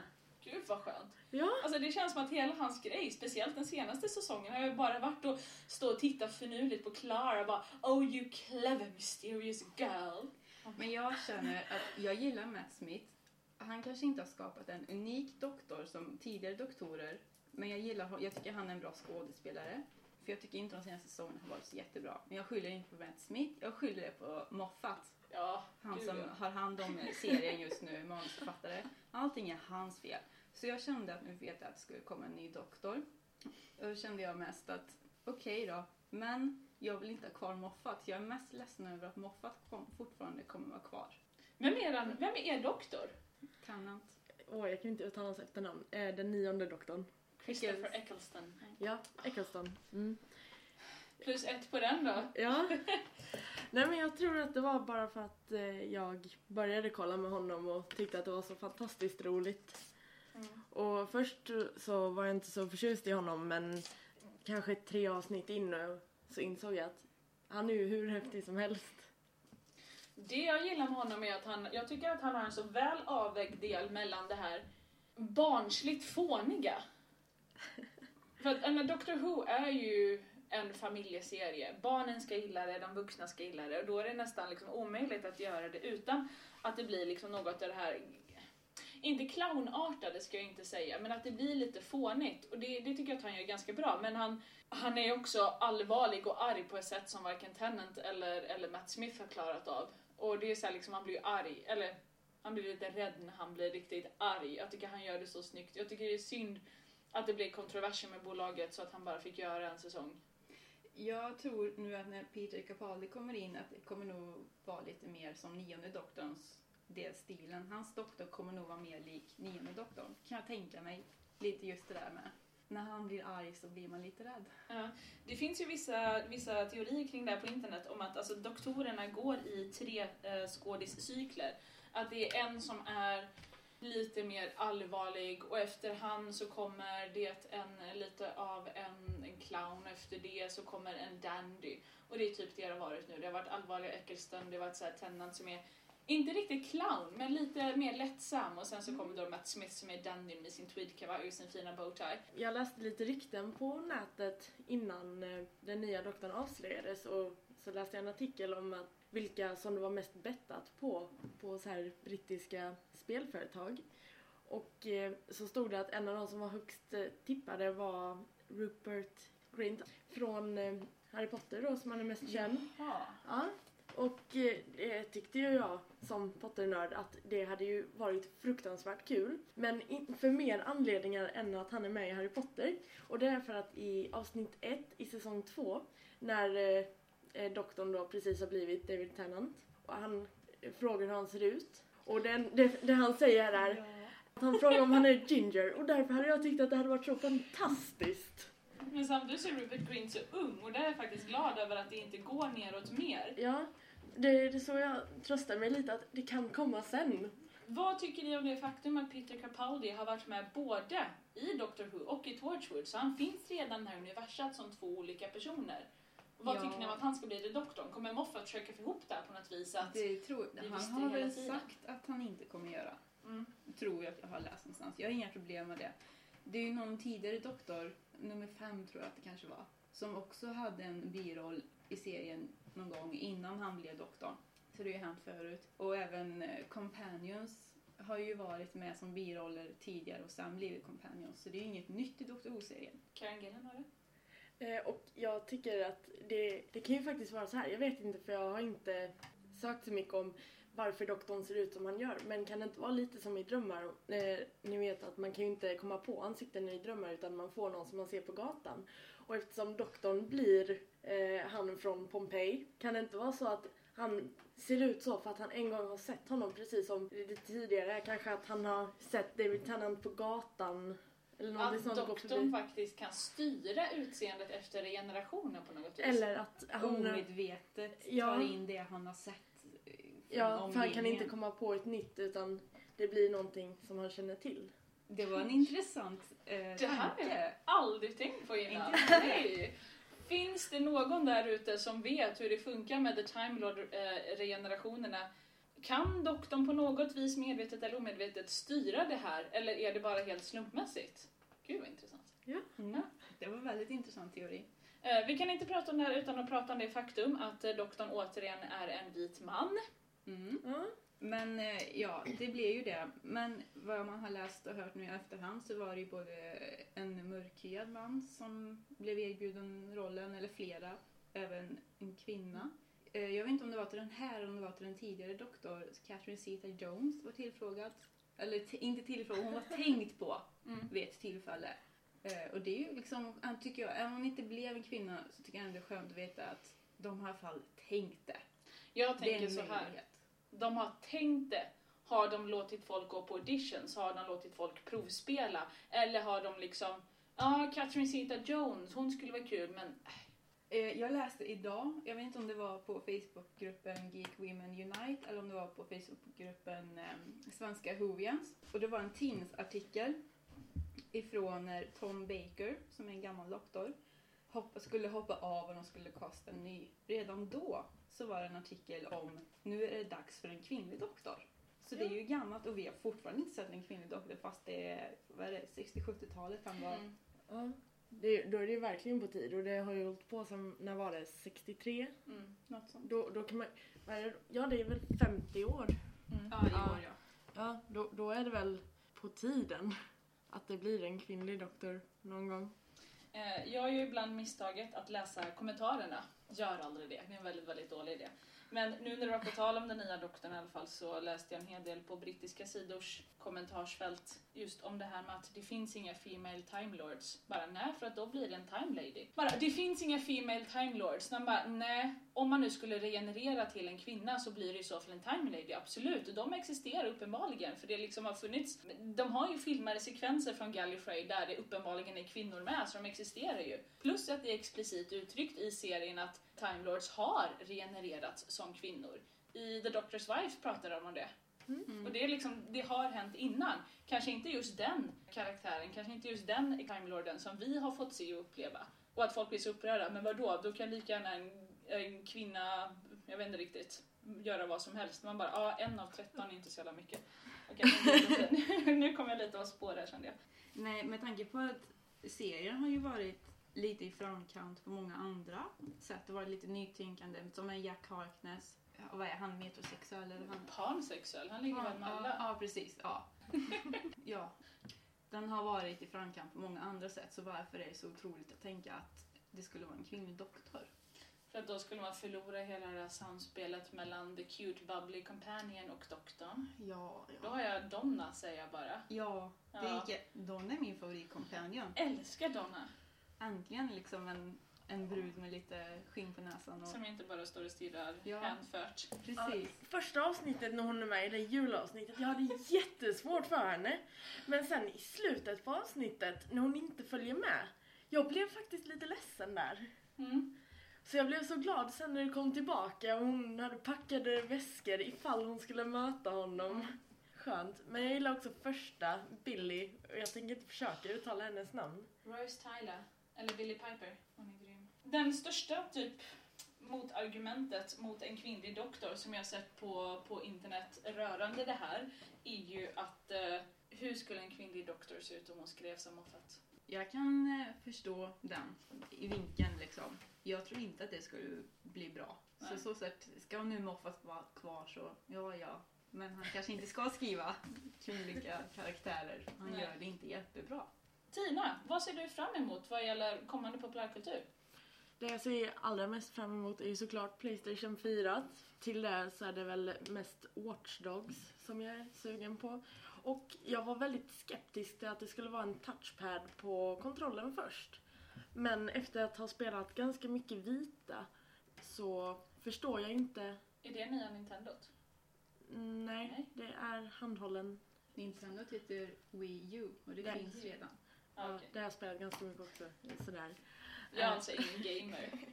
Speaker 1: Gud vad skönt.
Speaker 3: Ja,
Speaker 1: Alltså det känns som att hela hans grej, speciellt den senaste säsongen, har ju bara varit att stå och titta finurligt på Clara och bara Oh you clever mysterious girl.
Speaker 2: Men jag känner att jag gillar Matt Smith. Han kanske inte har skapat en unik doktor som tidigare doktorer. Men jag gillar jag tycker han är en bra skådespelare. För jag tycker inte de senaste säsongerna har varit så jättebra. Men jag skyller inte på Matt Smith, jag skyller det på Moffat.
Speaker 1: Ja,
Speaker 2: Han som har hand om serien just nu, manusförfattare. Allting är hans fel. Så jag kände att nu vet jag att det skulle komma en ny doktor. Och då kände jag mest att okej då, men jag vill inte ha kvar Moffat. Jag är mest ledsen över att Moffat kom, fortfarande kommer vara kvar.
Speaker 1: Vem är, den, vem är doktor?
Speaker 2: Tennant.
Speaker 3: åh jag kan inte uttala hans efternamn. Eh, den nionde doktorn.
Speaker 1: Christopher Eccleston.
Speaker 3: Ja, Eccleston. Mm.
Speaker 1: Plus ett på den då.
Speaker 3: Ja. Nej men jag tror att det var bara för att eh, jag började kolla med honom och tyckte att det var så fantastiskt roligt.
Speaker 1: Mm.
Speaker 3: Och först så var jag inte så förtjust i honom men kanske tre avsnitt in nu så insåg jag att han är ju hur häftig som helst.
Speaker 1: Det jag gillar med honom är att han, jag tycker att han har en så väl avvägd del mellan det här barnsligt fåniga. För att äh, Doctor Who är ju en familjeserie. Barnen ska gilla det, de vuxna ska gilla det och då är det nästan liksom omöjligt att göra det utan att det blir liksom något av det här inte clownartade ska jag inte säga, men att det blir lite fånigt. Och det, det tycker jag att han gör ganska bra. Men han, han är också allvarlig och arg på ett sätt som varken Tennant eller, eller Matt Smith har klarat av. Och det är så här liksom, han blir ju arg, eller han blir lite rädd när han blir riktigt arg. Jag tycker han gör det så snyggt. Jag tycker det är synd att det blev kontroverser med bolaget så att han bara fick göra en säsong.
Speaker 2: Jag tror nu att när Peter Capaldi kommer in att det kommer nog vara lite mer som nionde doktorns det stilen. Hans doktor kommer nog vara mer lik nionde doktorn. Kan jag tänka mig. Lite just det där med. När han blir arg så blir man lite rädd.
Speaker 1: Ja, det finns ju vissa, vissa teorier kring det här på internet om att alltså, doktorerna går i tre eh, skådiscykler. Att det är en som är lite mer allvarlig och efter han så kommer det en lite av en, en clown efter det så kommer en dandy. Och det är typ det det har varit nu. Det har varit allvarliga Eccleston, det har varit så här Tennant som är inte riktigt clown, men lite mer lättsam och sen så kommer då Matt Smith som är dandy med sin tweedkavaj och sin fina bowtie.
Speaker 3: Jag läste lite rykten på nätet innan eh, den nya doktorn avslöjades och så läste jag en artikel om att vilka som det var mest bettat på, på så här brittiska spelföretag. Och eh, så stod det att en av de som var högst eh, tippade var Rupert Grint från Harry Potter då som han är mest känd.
Speaker 1: Jaha.
Speaker 3: Ja, och eh, det tyckte ju jag som Potternörd att det hade ju varit fruktansvärt kul. Men för mer anledningar än att han är med i Harry Potter. Och det är för att i avsnitt ett i säsong två när eh, eh, doktorn då precis har blivit David Tennant och han eh, frågar hur han ser ut. Och den, det, det han säger är att han frågar om han är ginger och därför hade jag tyckt att det hade varit så fantastiskt.
Speaker 1: Men samtidigt så är Rupert Grint så ung och där är jag faktiskt glad över att det inte går neråt mer.
Speaker 3: Ja, det, det är så jag tröstar mig lite att det kan komma sen.
Speaker 1: Vad tycker ni om det faktum att Peter Capaldi har varit med både i Doctor Who och i Torchwood? Så han finns redan i det här universat som två olika personer. Och vad
Speaker 2: Ja.
Speaker 1: tycker ni om att han ska bli The Doktorn? Kommer Moffat försöka få ihop det här på något vis? Att...
Speaker 2: Det tror, han har väl
Speaker 1: tiden.
Speaker 2: sagt att han inte kommer göra.
Speaker 1: Mm.
Speaker 2: Tror jag att jag har läst någonstans. Jag har inga problem med det. Det är ju någon tidigare doktor, nummer fem tror jag att det kanske var, som också hade en biroll i serien någon gång innan han blev doktorn. Så det har ju hänt förut. Och även eh, Companions har ju varit med som biroller tidigare och sen blivit Companions. Så det är ju inget nytt i Doctor Who-serien.
Speaker 1: Karen Gillan har det?
Speaker 3: Eh, och jag tycker att det, det kan ju faktiskt vara så här. Jag vet inte för jag har inte sökt så mycket om varför doktorn ser ut som han gör. Men kan det inte vara lite som i drömmar? Eh, ni vet att man kan ju inte komma på ansikten i drömmar utan man får någon som man ser på gatan. Och eftersom doktorn blir eh, han från Pompeji kan det inte vara så att han ser ut så för att han en gång har sett honom precis som lite tidigare. Kanske att han har sett David Tennant på gatan Eller
Speaker 1: Att
Speaker 3: sånt
Speaker 1: doktorn faktiskt kan styra utseendet efter regenerationen på något vis.
Speaker 3: Eller att han...
Speaker 2: Omedvetet
Speaker 3: Ja.
Speaker 2: tar in det han har sett
Speaker 3: Ja, för han kan inte komma på ett nytt utan det blir någonting som han känner till.
Speaker 2: Det var en intressant eh,
Speaker 1: Det här har jag aldrig tänkt på innan.
Speaker 2: Inte
Speaker 1: Nej. Finns det någon där ute som vet hur det funkar med The Time Lord-regenerationerna? kan doktorn på något vis medvetet eller omedvetet styra det här eller är det bara helt slumpmässigt? Gud vad intressant.
Speaker 2: Mm. Det var en väldigt intressant teori.
Speaker 1: Eh, vi kan inte prata om det här utan att prata om det faktum att eh, doktorn återigen är en vit man.
Speaker 2: Mm.
Speaker 3: Ja.
Speaker 2: Men eh, ja, det blev ju det. Men vad man har läst och hört nu i efterhand så var det ju både en mörkhyad man som blev erbjuden rollen, eller flera, även en kvinna. Eh, Jag vet inte om det var till den här eller om det var till den tidigare doktor, Catherine Zeta Jones, var tillfrågad. Eller inte tillfrågad, hon var tänkt på
Speaker 1: Mm.
Speaker 2: vid ett tillfälle. Eh, och det är ju liksom, tycker jag, även om hon inte blev en kvinna så tycker jag ändå det är skönt att veta att de har i alla fall tänkt det.
Speaker 1: Jag
Speaker 2: Det är
Speaker 1: tänker
Speaker 2: en
Speaker 1: så här.
Speaker 2: möjlighet.
Speaker 1: De har tänkt det. Har de låtit folk gå på auditions? Har de låtit folk provspela? Eller har de liksom, ja, Catherine Zeta-Jones, hon skulle vara kul, men
Speaker 2: eh, Jag läste idag, jag vet inte om det var på Facebookgruppen Geek Women Unite eller om det var på Facebookgruppen eh, Svenska Hovians. Och det var en tidningsartikel ifrån eh, Tom Baker, som är en gammal doktor, hoppa, skulle hoppa av och de skulle kasta en ny. Redan då så var det en artikel om nu är det dags för en kvinnlig doktor. Så det är ju gammalt och vi har fortfarande inte sett en kvinnlig doktor fast det är, vad är det 60-70-talet han var.
Speaker 1: mm.
Speaker 3: Ja. Det, då är det ju verkligen på tid och det har ju hållit på som, när var det, 63?
Speaker 1: Mm.
Speaker 2: Något sånt.
Speaker 3: Då, då kan man, ja det är väl 50 år?
Speaker 1: Mm.
Speaker 2: Ja, i år ja.
Speaker 3: Ja, då, då är det väl på tiden att det blir en kvinnlig doktor någon gång.
Speaker 1: Eh, jag gör ju ibland misstaget att läsa kommentarerna. Gör aldrig det, det är en väldigt, väldigt dålig idé. Men nu när det var på tal om den nya doktorn i alla fall så läste jag en hel del på brittiska sidors kommentarsfält just om det här med att det finns inga female time lords. Bara nej, för att då blir det en time lady. Bara det finns inga female time lords. Man bara nej, om man nu skulle regenerera till en kvinna så blir det i så fall en time lady, absolut. Och de existerar uppenbarligen för det liksom har funnits. De har ju filmade sekvenser från Gallifrey där det uppenbarligen är kvinnor med, så de existerar ju. Plus att det är explicit uttryckt i serien att Time Lords har regenererats som kvinnor. I The Doctor's Wife pratar de om det.
Speaker 2: Mm.
Speaker 1: Och det, är liksom, det har hänt innan. Kanske inte just den karaktären, kanske inte just den Time Lorden som vi har fått se och uppleva. Och att folk blir så upprörda. Men vadå, då kan lika gärna en, en kvinna, jag vet inte riktigt, göra vad som helst. Man bara, ja en av 13 är inte så jävla mycket. Men nu kommer jag lite av spår här kände jag.
Speaker 2: Nej, med tanke på att serien har ju varit lite i framkant på många andra sätt. Det var lite nytänkande, som en Jack Harkness. Och vad är han, metrosexuell eller han?
Speaker 1: Pansexuell, han ligger väl med
Speaker 2: ja,
Speaker 1: alla.
Speaker 2: ja, precis. Ja. ja. Den har varit i framkant på många andra sätt, så varför är det så otroligt att tänka att det skulle vara en kvinnlig doktor?
Speaker 1: För att då skulle man förlora hela det här samspelet mellan the cute bubbly companion och doktorn.
Speaker 2: Ja,
Speaker 1: Då har jag Donna säger jag bara.
Speaker 2: Ja, det
Speaker 1: Ja.
Speaker 2: gick, Donna är min favoritkompanjon.
Speaker 1: Älskar Donna.
Speaker 2: Äntligen liksom en, en brud med lite skinn på näsan. Och,
Speaker 1: Som inte bara står och stirrar
Speaker 2: Ja.
Speaker 1: hänfört.
Speaker 2: precis.
Speaker 3: Första avsnittet när hon är med i det julavsnittet, jag hade jättesvårt för henne. Men sen i slutet på avsnittet, när hon inte följer med, jag blev faktiskt lite ledsen där.
Speaker 1: Mm.
Speaker 3: Så jag blev så glad sen när det kom tillbaka och hon hade packade väskor ifall hon skulle möta honom. Skönt. Men jag gillar också första, Billy, och jag tänker inte försöka uttala hennes namn.
Speaker 1: Rose Tyler, eller Billy Piper. Hon är grym. Den största typ motargumentet mot en kvinnlig doktor som jag sett på, på internet rörande det här är ju att eh, hur skulle en kvinnlig doktor se ut om hon skrev som Moffat?
Speaker 2: Jag kan eh, förstå den i vinkeln liksom. Jag tror inte att det skulle bli bra.
Speaker 1: Nej.
Speaker 2: Så så sätt, ska nu Moffat vara kvar så, ja ja. Men han kanske inte ska skriva kvinnliga karaktärer. Han
Speaker 1: Nej.
Speaker 2: gör det inte jättebra.
Speaker 1: Tina, vad ser du fram emot vad gäller kommande populärkultur?
Speaker 3: Det jag ser allra mest fram emot är ju såklart Playstation 4. Till det så är det väl mest Watch Dogs som jag är sugen på. Och jag var väldigt skeptisk till att det skulle vara en touchpad på kontrollen först. Men efter att ha spelat ganska mycket vita så förstår jag inte.
Speaker 1: Är det nya Nintendot?
Speaker 3: Nej,
Speaker 1: Nej.
Speaker 3: det är handhållen.
Speaker 2: Nintendo heter Wii U och det
Speaker 3: Ja.
Speaker 2: finns redan.
Speaker 1: Ah, okej.
Speaker 3: Det har jag spelat ganska mycket också. Sådär.
Speaker 1: Jag är alltså ingen gamer.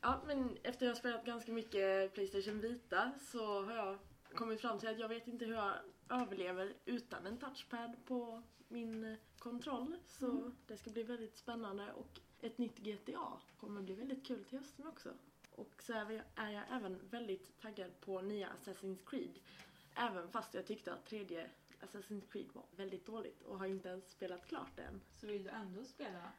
Speaker 3: Ja, men efter jag har spelat ganska mycket Playstation Vita så har jag kommit fram till att jag vet inte hur jag överlever utan en touchpad på min eh, kontroll. Så
Speaker 1: Mm.
Speaker 3: det ska bli väldigt spännande och ett nytt GTA kommer bli väldigt kul till hösten också. Och så är jag- är jag även väldigt taggad på nya Assassin's Creed. Även fast jag tyckte att tredje Assassin's Creed var väldigt dåligt och har inte ens spelat klart det än.
Speaker 2: Så vill du ändå spela?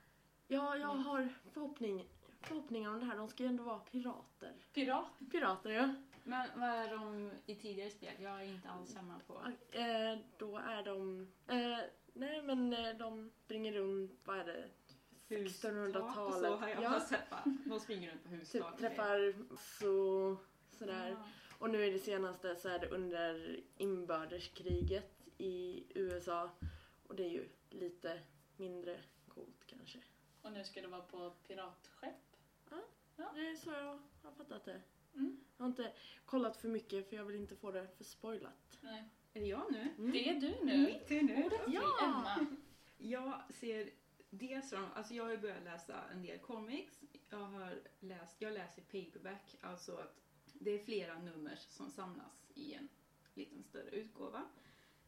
Speaker 3: Ja, jag
Speaker 2: Mm.
Speaker 3: har förhoppning, förhoppningar om det här. De ska ju ändå vara pirater.
Speaker 1: Pirat.
Speaker 3: Pirater, ja.
Speaker 2: Men vad är de i tidigare spel? Jag är inte alls hemma på.
Speaker 3: Eh, då är de... Eh, nej, men eh, de springer runt, vad är det?
Speaker 2: Hustak och
Speaker 3: 1600-talet.
Speaker 2: Så har jag
Speaker 3: Ja.
Speaker 2: sett? De springer runt på
Speaker 3: Typ
Speaker 2: hustak.
Speaker 3: träffar så, sådär.
Speaker 2: Ja.
Speaker 3: Och nu i det senaste så är det under inbördeskriget i USA. Och det är ju lite mindre coolt kanske.
Speaker 1: Och nu ska det vara på piratskepp.
Speaker 3: Det är så jag har fattat det.
Speaker 1: Mm.
Speaker 3: Jag har inte kollat för mycket för jag vill inte få det för spoilat.
Speaker 1: Nej.
Speaker 2: Är det jag nu?
Speaker 3: Mm.
Speaker 1: Det är du nu.
Speaker 2: Min tur nu.
Speaker 1: Ordet till
Speaker 3: Ja.
Speaker 1: Emma.
Speaker 2: Jag ser dels från, alltså jag har ju börjat läsa en del comics. Jag har läst, jag läser paperback, alltså att det är flera nummer som samlas i en liten större utgåva.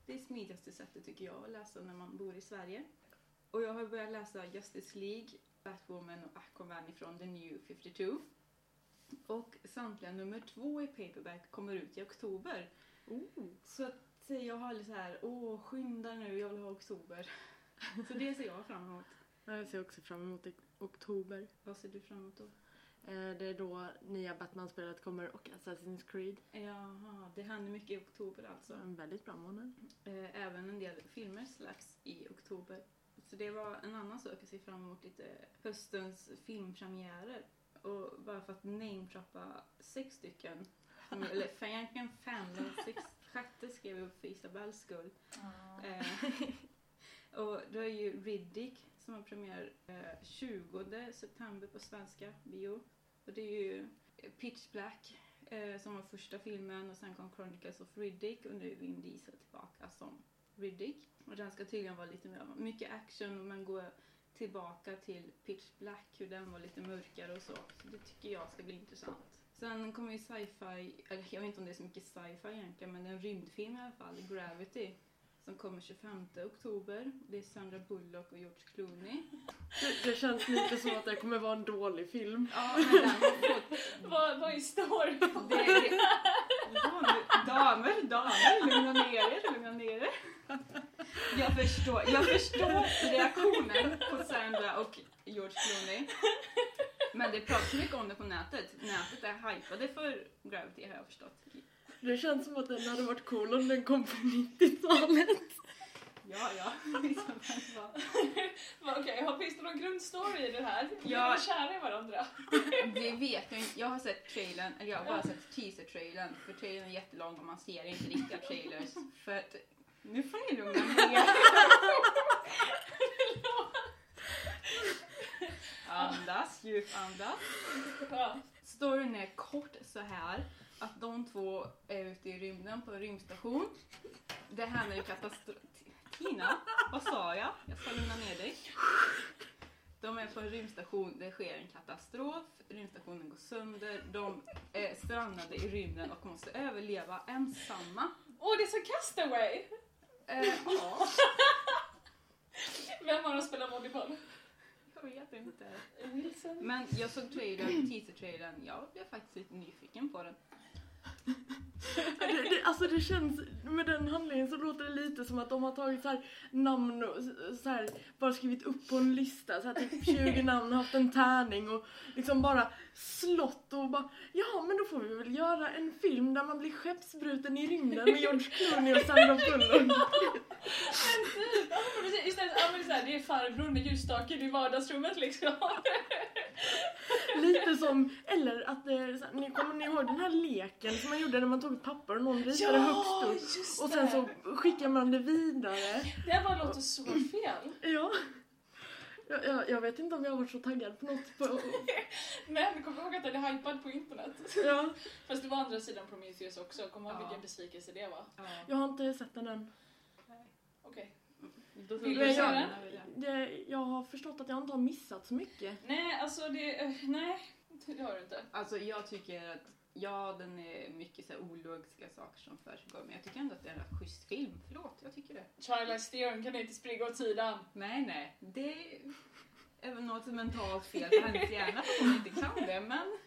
Speaker 2: Det är smidigaste sättet tycker jag att läsa när man bor i Sverige. Och jag har börjat läsa Justice League, Batwoman och Aquaman ifrån The New 52. Och samtliga nummer två i paperback kommer ut i oktober.
Speaker 3: Oh.
Speaker 2: Så att eh, jag har lite så här, åh skynda nu, jag vill ha oktober. Så det ser jag fram emot.
Speaker 3: Jag ser också fram emot oktober.
Speaker 2: Vad ser du fram emot då?
Speaker 3: Eh, Det är då nya Batman-spelet kommer och Assassin's Creed.
Speaker 2: Jaha, det händer mycket i oktober
Speaker 3: Så
Speaker 2: alltså.
Speaker 3: en väldigt bra månad.
Speaker 2: Eh, Även en del filmer släpps i oktober. Så det var en annan sak jag ser fram emot lite höstens filmpremiärer. Och bara för att namedroppa sex stycken, eller för egentligen fem, men sex, sjätte skrev jag upp för Isabells skull. Eh, och då är ju Riddick som har premiär eh, 20 september på svenska bio. Och det är ju Pitch Black eh, som var första filmen och sen kom Chronicles of Riddick och nu är Vin Diesel tillbaka som Riddick. Och den ska tydligen vara lite mer, mycket action men gå tillbaka till Pitch Black, hur den var lite mörkare och så. Så det tycker jag ska bli intressant. Sen kommer ju sci-fi, eller jag vet inte om det är så mycket sci-fi egentligen, men en rymdfilm i alla fall, Gravity, som kommer 25 oktober. Det är Sandra Bullock och George Clooney.
Speaker 3: Det, det känns lite som att det kommer vara en dålig film.
Speaker 2: Ja, men den har fått...
Speaker 1: Vad, vad är storyn?
Speaker 2: Det, det, damer, damer, damer, lugna ner er, lugna ner er. Jag förstår, jag förstår reaktionen på Sandra och George Clooney. Men det pratas mycket om det på nätet. Nätet är hypade för Gravity har jag förstått.
Speaker 3: Det känns som att den hade varit cool om den kom på 90-talet.
Speaker 2: Ja, ja.
Speaker 1: Va, Okej, har- finns det någon grundstory i det här?
Speaker 2: Ja.
Speaker 1: de kära i varandra?
Speaker 2: Det vet jag inte. Jag har sett trailern, eller jag har bara sett teaser-trailern. För trailern är jättelång och man ser inte riktiga trailers. För att, nu får ni lugna ner Andas, djupandas.
Speaker 1: Ja.
Speaker 2: Storyn är kort så här att de två är ute i rymden på en rymdstation. Det händer en katastrof... Tina, vad sa jag? Jag ska lugna ner dig. De är på en rymdstation, det sker en katastrof, rymdstationen går sönder, de är strandade i rymden och måste överleva ensamma.
Speaker 1: Åh, det är som Castaway!
Speaker 2: Eh, ja,
Speaker 1: Vem har de spelat volleyboll?
Speaker 2: jag vet inte.
Speaker 1: Wilson?
Speaker 2: Men jag såg trailern, teaser-trailern, jag blev faktiskt lite nyfiken på den.
Speaker 3: Det, det, alltså det känns, med den handlingen så låter det lite som att de har tagit så här namn och så här, bara skrivit upp på en lista, så här typ 20 namn, haft en tärning och liksom bara slått och bara ja men då får vi väl göra en film där man blir skeppsbruten i rymden med George Clooney och Sandra Bullock.
Speaker 1: Ja, precis. Istället, ja, men så här, det är farbror med ljusstaken i vardagsrummet liksom.
Speaker 3: Lite som, eller att det, så här, ni kommer ni ihåg den här leken som man gjorde när man tog ett papper och någon ritade högst upp och sen så skickar man det vidare.
Speaker 1: Det bara låter så fel.
Speaker 3: Ja. Jag, jag, jag vet inte om jag har varit så taggad på något på...
Speaker 1: Men kom ihåg att den är hypad på internet.
Speaker 3: Ja.
Speaker 1: Fast det var andra sidan Prometheus också. Kom ihåg
Speaker 2: Ja.
Speaker 1: vilken besvikelse det var.
Speaker 3: Jag har inte sett den än.
Speaker 1: Okej.
Speaker 2: Då
Speaker 1: Vill
Speaker 2: tog
Speaker 1: du
Speaker 2: jag
Speaker 1: köra?
Speaker 2: den här.
Speaker 3: Det, jag har förstått att jag inte har missat så mycket.
Speaker 1: Nej, alltså det... eh, Nej, det har du inte.
Speaker 2: Alltså jag tycker att, ja den är mycket så här ologiska saker som försiggår men jag tycker ändå att det är en rätt schysst film. Förlåt, jag tycker det.
Speaker 1: Twilight Theron kan inte springa åt sidan.
Speaker 2: Nej, nej. Det är väl något mentalt fel på hennes hjärna för att hon inte kan det men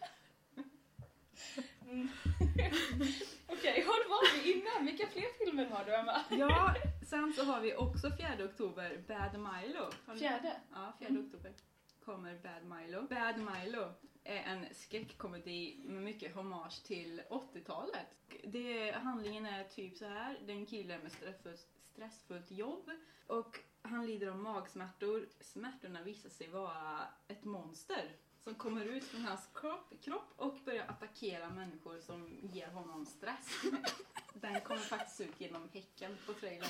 Speaker 1: Mm. Okej, vad var vi innan? Vilka fler filmer har du, Emma?
Speaker 2: Ja, sen så har vi också 4 oktober Bad Milo.
Speaker 1: Fjärde?
Speaker 2: Ja, 4
Speaker 1: Mm.
Speaker 2: oktober kommer Bad Milo. Bad Milo är en skräckkomedi med mycket hommage till 80-talet. Det, handlingen är typ så här. det är en kille med stressfullt, stressfullt jobb och han lider av magsmärtor. Smärtorna visar sig vara ett monster som kommer ut från hans kropp, kropp och börjar attackera människor som ger honom stress. Den kommer faktiskt ut genom häcken på trailern.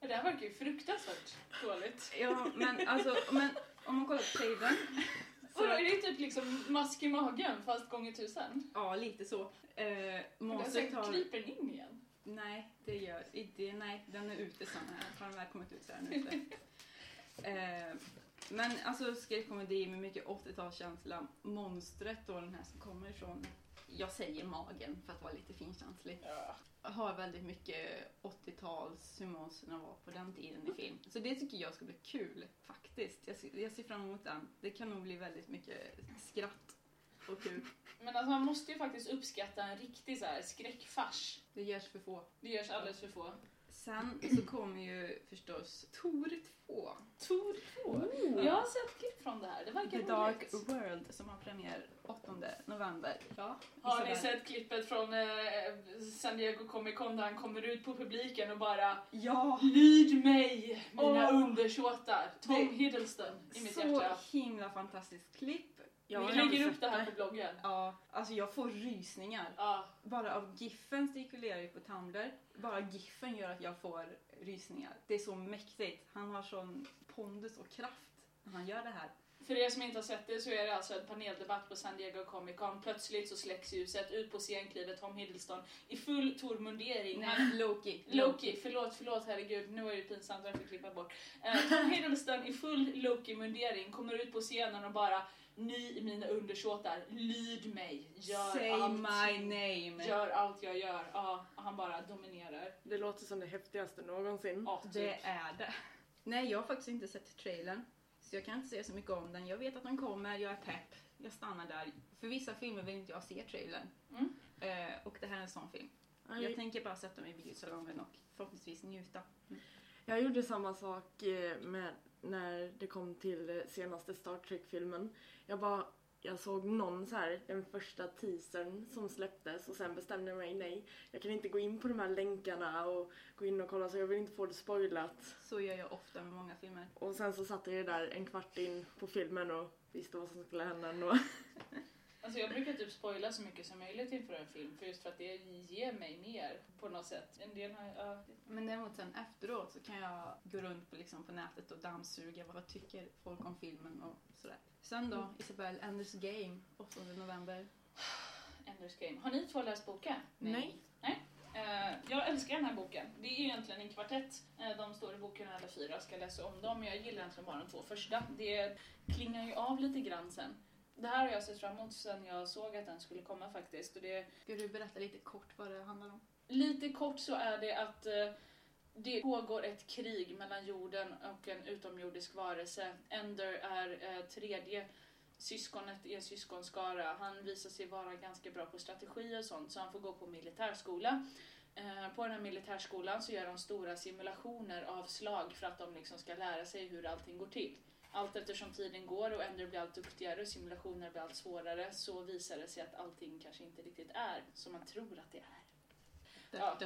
Speaker 1: Det här verkar ju fruktansvärt dåligt.
Speaker 2: Ja, men alltså, men om man kollar på trailern.
Speaker 1: Vadå, är det typ liksom mask i magen fast gånger tusen?
Speaker 2: ja, lite så. Eh,
Speaker 1: sen
Speaker 2: har...
Speaker 1: kryper den in igen.
Speaker 2: Nej, det gör inte. Nej, den är ute sen. Här. Har den väl kommit ut så är den ute. Eh, men alltså skräckkomedi med mycket 80-talskänsla. Monstret då, den här som kommer ifrån, jag säger magen för att vara lite finkänslig.
Speaker 1: Ja.
Speaker 2: Har väldigt mycket 80-tals hur monstren var på den tiden i film. Så det tycker jag ska bli kul faktiskt. Jag ser, jag ser fram emot den. Det kan nog bli väldigt mycket skratt och kul.
Speaker 1: Men alltså man måste ju faktiskt uppskatta en riktig så här skräckfars.
Speaker 2: Det görs för få.
Speaker 1: Det görs alldeles för få.
Speaker 2: Sen så kommer ju förstås Tor 2.
Speaker 1: Tor 2. Jag har sett klipp från det här. Det verkar
Speaker 2: The
Speaker 1: roligt.
Speaker 2: Dark World som har premiär 8 november. Ja,
Speaker 1: Har ni sett klippet från eh, San Diego Comic Con där han kommer ut på publiken och bara
Speaker 2: Ja!
Speaker 1: Lyd mig, mina
Speaker 2: Åh.
Speaker 1: undersåtar. Tom
Speaker 2: Det-
Speaker 1: Hiddleston i mitt
Speaker 2: Så
Speaker 1: hjärta.
Speaker 2: himla fantastiskt klipp.
Speaker 3: Jag
Speaker 1: Vi lägger upp det här på bloggen.
Speaker 2: Ja, alltså jag får rysningar.
Speaker 1: Ja,
Speaker 2: Bara av giffen cirkulerar ju på Tumblr. Bara giffen gör att jag får rysningar. Det är så mäktigt. Han har sån pondus och kraft när han gör det här.
Speaker 1: För er som inte har sett det så är det alltså en paneldebatt på San Diego Comic Con. Plötsligt så släcks ljuset, ut på scen kliver Tom Hiddleston i full Tor-mundering.
Speaker 2: Nej, Loki.
Speaker 1: Loki, förlåt, förlåt herregud, nu är det pinsamt, jag får klippa bort. Eh, Tom Hiddleston i full Loki-mundering kommer ut på scenen och bara Ni mina undersåtar, lyd mig, gör
Speaker 2: Say
Speaker 1: allt.
Speaker 2: my name.
Speaker 1: Gör allt jag gör. Ja, han bara dominerar.
Speaker 3: Det låter som det häftigaste någonsin.
Speaker 1: Ja, typ.
Speaker 2: Det är det. Nej, jag har faktiskt inte sett trailern. Så jag kan inte säga så mycket om den. Jag vet att den kommer, jag är pepp. Jag stannar där. För vissa filmer vill inte jag se trailern.
Speaker 1: Mm.
Speaker 2: Eh, och det här är en sån film. Jag
Speaker 3: Jag,
Speaker 2: tänker bara sätta mig i biosalongen och förhoppningsvis njuta.
Speaker 3: jag gjorde samma sak eh, med när det kom till senaste Star Trek-filmen. Jag bara, jag såg någon så här, den första teasern som släpptes och sen bestämde jag mig, nej, jag kan inte gå in på de här länkarna och gå in och kolla så jag vill inte få det spoilat.
Speaker 2: Så gör jag ofta med många filmer.
Speaker 3: Och sen så satt jag där en kvart in på filmen och visste vad som skulle hända ändå.
Speaker 1: Alltså jag brukar typ spoila så mycket som möjligt inför en film för just för att det ger mig mer på något sätt. En del har, ja,
Speaker 2: Men däremot sen efteråt så kan jag gå runt på, liksom, på nätet och dammsuga vad tycker folk om filmen och sådär. Sen då, Isabelle, Enders Game, 8 november.
Speaker 1: Enders Game. Har ni två läst boken?
Speaker 3: Nej.
Speaker 1: Eh, jag älskar den här boken. Det är egentligen en kvartett. Eh, de står i boken alla fyra, ska läsa om dem. Jag gillar egentligen bara de två första. Det klingar ju av lite grann sen. Det här har jag sett fram emot sen jag såg att den skulle komma faktiskt. Och det,
Speaker 2: Ska du berätta lite kort vad det handlar om?
Speaker 1: lite kort så är det att eh, det pågår ett krig mellan jorden och en utomjordisk varelse. Ender är eh, tredje syskonet i en syskonskara. Han visar sig vara ganska bra på strategi och sånt så han får gå på militärskola. Eh, På den här militärskolan så gör de stora simulationer av slag för att de liksom ska lära sig hur allting går till. Allt eftersom tiden går och Ender blir allt duktigare och simulationer blir allt svårare så visar det sig att allting kanske inte riktigt är som man tror att det är. Ja.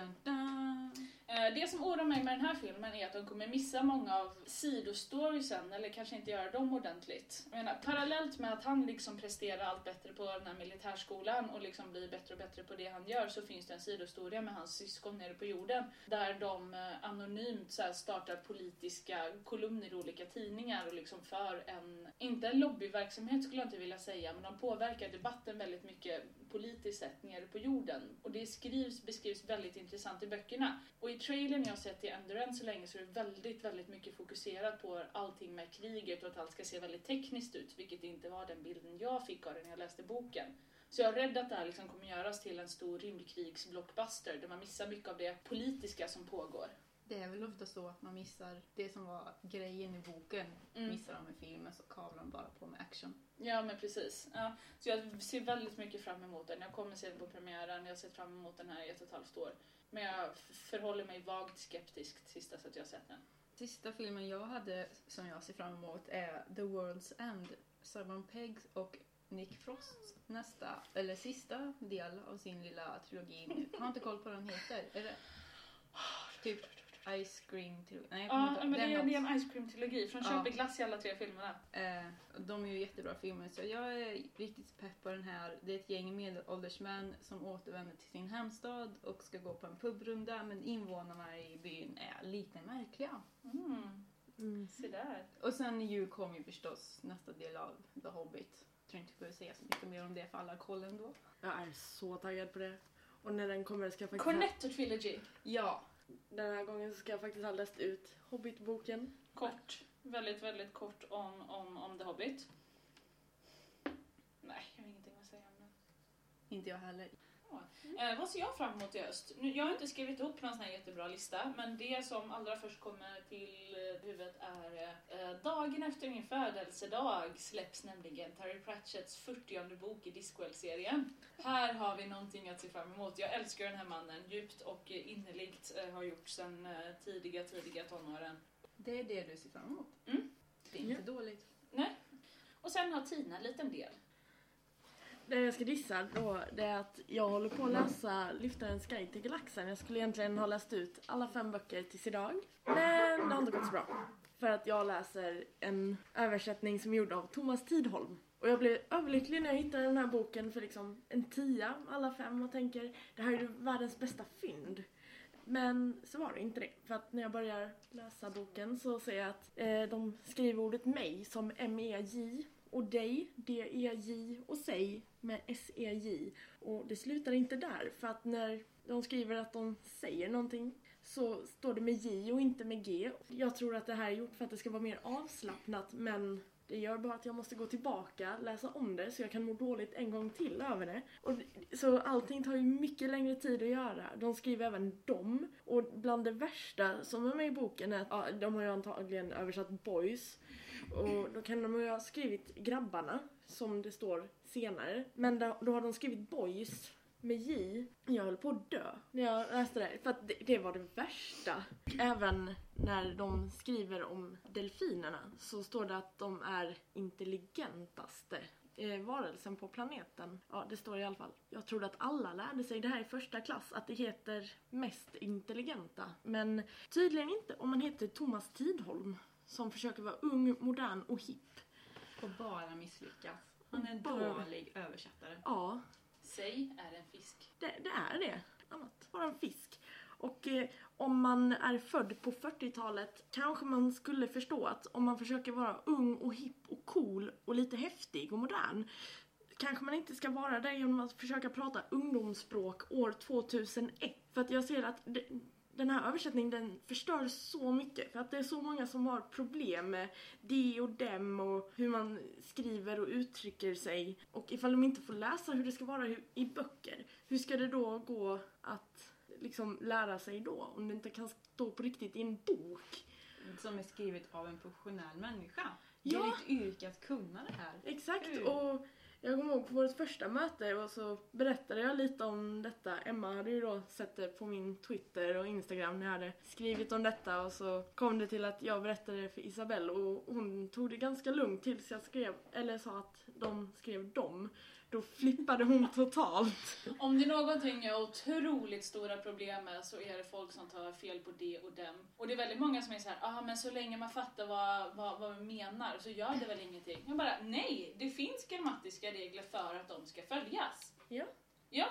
Speaker 1: Eh, det som oroar mig med den här filmen är att de kommer missa många av sidostoriesen eller kanske inte göra dem ordentligt. Jag menar, parallellt med att han liksom presterar allt bättre på den här militärskolan och liksom blir bättre och bättre på det han gör så finns det en sidostoria med hans syskon nere på jorden där de eh, anonymt så här, startar politiska kolumner i olika tidningar och liksom för en, inte en lobbyverksamhet skulle jag inte vilja säga, men de påverkar debatten väldigt mycket politiskt sett nere på jorden. Och det skrivs, beskrivs väldigt väldigt intressant i böckerna. Och i trailern jag har sett i Endurance så länge så är det väldigt, väldigt mycket fokuserat på allting med kriget och att allt ska se väldigt tekniskt ut, vilket inte var den bilden jag fick av det när jag läste boken. Så jag är rädd att det här liksom kommer göras till en stor rymdkrigsblockbuster där man missar mycket av det politiska som pågår.
Speaker 2: Det är väl ofta så att man missar det som var grejen i boken.
Speaker 1: Mm.
Speaker 2: Missar de i filmen så kavlar de bara på med action.
Speaker 1: Ja men precis. Ja. Så jag ser väldigt mycket fram emot den. Jag kommer se den på premiären, jag har sett fram emot den här i ett och ett halvt år. Men jag förhåller mig vagt skeptisk tills dess att jag har sett den.
Speaker 2: Sista filmen jag hade som jag ser fram emot är The World's End. Simon Pegg och Nick Frosts nästa, eller sista del av sin lilla trilogi. Jag har inte koll på vad den heter. Är det typ Ice Cream trilogi? Nej,
Speaker 1: Ja, men det är, det är en Ice Cream-trilogi från
Speaker 2: Ja.
Speaker 1: Köpeglass i alla tre filmerna.
Speaker 2: Eh, de är ju jättebra filmer så jag är riktigt pepp på den här. Det är ett gäng medelålders män som återvänder till sin hemstad och ska gå på en pubrunda men invånarna i byn är lite märkliga.
Speaker 1: Mm,
Speaker 3: Mm.
Speaker 1: se där.
Speaker 2: Och sen i jul kommer ju förstås nästa del av The Hobbit. Jag tror inte vi behöver säga så mycket mer om det för alla har koll ändå.
Speaker 3: Jag är så taggad på det. Och när den kommer ska jag faktiskt...
Speaker 1: Cornetto Trilogy.
Speaker 2: Ja,
Speaker 3: Den här gången ska jag faktiskt ha läst ut Hobbit-boken.
Speaker 1: Kort. Väldigt, väldigt kort om, om, om The Hobbit. Nej, jag har ingenting att säga om den.
Speaker 2: inte jag heller.
Speaker 1: Eh, vad ser jag fram emot i höst? Nu, jag har inte skrivit ihop någon sån här jättebra lista, men det som allra först kommer till eh, huvudet är eh, dagen efter min födelsedag släpps nämligen Terry Pratchetts 40 bok i Discworld-serien. Här har vi någonting att se fram emot. Jag älskar den här mannen djupt och eh, innerligt, eh, har gjort sedan eh, tidiga, tidiga tonåren.
Speaker 2: Det är det du ser fram emot.
Speaker 1: Mm.
Speaker 2: Det är inte dåligt.
Speaker 1: Och sen har Tina en liten del.
Speaker 3: Det jag ska dissa då, det är att jag håller på att läsa Lyftarens guide till galaxen. Jag skulle egentligen ha läst ut alla fem böcker tills idag. Men det har inte gått så bra. För att jag läser en översättning som är gjord av Thomas Tidholm. Och jag blev överlycklig när jag hittade den här boken för liksom en tia, alla fem, och tänker det här är ju världens bästa fynd. Men så var det inte det. För att när jag börjar läsa boken så ser jag att eh, de skriver ordet mig som M-E-J och dig, D-E-J och sig med S-E-J. Och det slutar inte där för att när de skriver att de säger någonting så står det med J och inte med G. Jag tror att det här är gjort för att det ska vara mer avslappnat men det gör bara att jag måste gå tillbaka, läsa om det så jag kan må dåligt en gång till över det. Och, så allting tar ju mycket längre tid att göra. De skriver även dom. Och bland det värsta som är med i boken är att ja, de har ju antagligen översatt boys. Och då kan de ju ha skrivit grabbarna, som det står senare. Men då, har de skrivit boys med J. Jag höll på att dö när jag läste det. För att det, det var det värsta. Även när de skriver om delfinerna så står det att de är intelligentaste eh, varelsen på planeten. Ja, det står i alla fall. Jag trodde att alla lärde sig det här i första klass, att det heter mest intelligenta. Men tydligen inte om man heter Thomas Tidholm som försöker vara ung, modern och hipp.
Speaker 2: Och bara misslyckas. Han är en
Speaker 3: Bara-
Speaker 2: dålig översättare.
Speaker 3: Ja,
Speaker 1: Säg är en fisk.
Speaker 3: det, det är det. Annat. Bara en fisk. Och eh, om man är född på 40-talet kanske man skulle förstå att om man försöker vara ung och hipp och cool och lite häftig och modern kanske man inte ska vara det genom att försöka prata ungdomsspråk år 2001. För att jag ser att det, den här översättningen den förstör så mycket för att det är så många som har problem med de och dem och hur man skriver och uttrycker sig. Och ifall de inte får läsa hur det ska vara i böcker, hur ska det då gå att liksom lära sig då om det inte kan stå på riktigt i en bok?
Speaker 2: Som är skrivet av en professionell människa. Det
Speaker 3: Ja.
Speaker 2: är ditt yrke att kunna det här.
Speaker 3: Exakt,
Speaker 2: Hur?
Speaker 3: och jag kommer ihåg på vårt första möte och så berättade jag lite om detta. Emma hade ju då sett det på min Twitter och Instagram när jag hade skrivit om detta och så kom det till att jag berättade det för Isabelle och hon tog det ganska lugnt tills jag skrev, eller sa att de skrev dem. Då flippade hon totalt.
Speaker 1: Om det är någonting jag har otroligt stora problem med så är det folk som tar fel på det och dem. Och det är väldigt många som är så här, ah, men så länge man fattar vad, vad, vad vi menar så gör det väl ingenting. Jag bara, nej, det finns grammatiska regler för att de ska följas.
Speaker 3: Ja.
Speaker 1: Ja.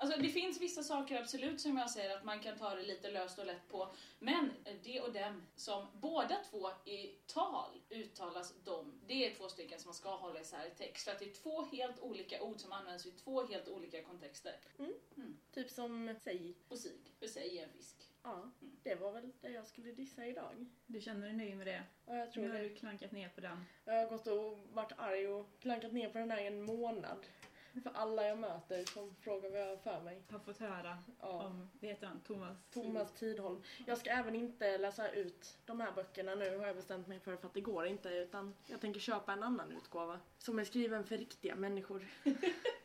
Speaker 1: Alltså det finns vissa saker absolut som jag säger att man kan ta det lite löst och lätt på. Men det och dem som båda två i tal uttalas dom, det är två stycken som man ska hålla isär i text. För att det är två helt olika ord som används i två helt olika kontexter.
Speaker 3: Typ typ som säg.
Speaker 1: Och sig, för sig är en fisk.
Speaker 3: Ja, det var väl det jag skulle dissa idag.
Speaker 2: Du känner dig nöjd med det?
Speaker 3: Ja, jag
Speaker 2: Nu
Speaker 3: tror
Speaker 2: har
Speaker 3: det.
Speaker 2: du klankat ner på den.
Speaker 3: Jag har gått och varit arg och klankat ner på den här i en månad. För alla jag möter som frågar vad jag har för mig.
Speaker 2: Har fått höra
Speaker 3: Ja.
Speaker 2: om, vad heter han, Thomas?
Speaker 3: Thomas Tidholm. Jag ska även inte läsa ut de här böckerna nu har jag bestämt mig för för att det går inte utan jag tänker köpa en annan utgåva som är skriven för riktiga människor.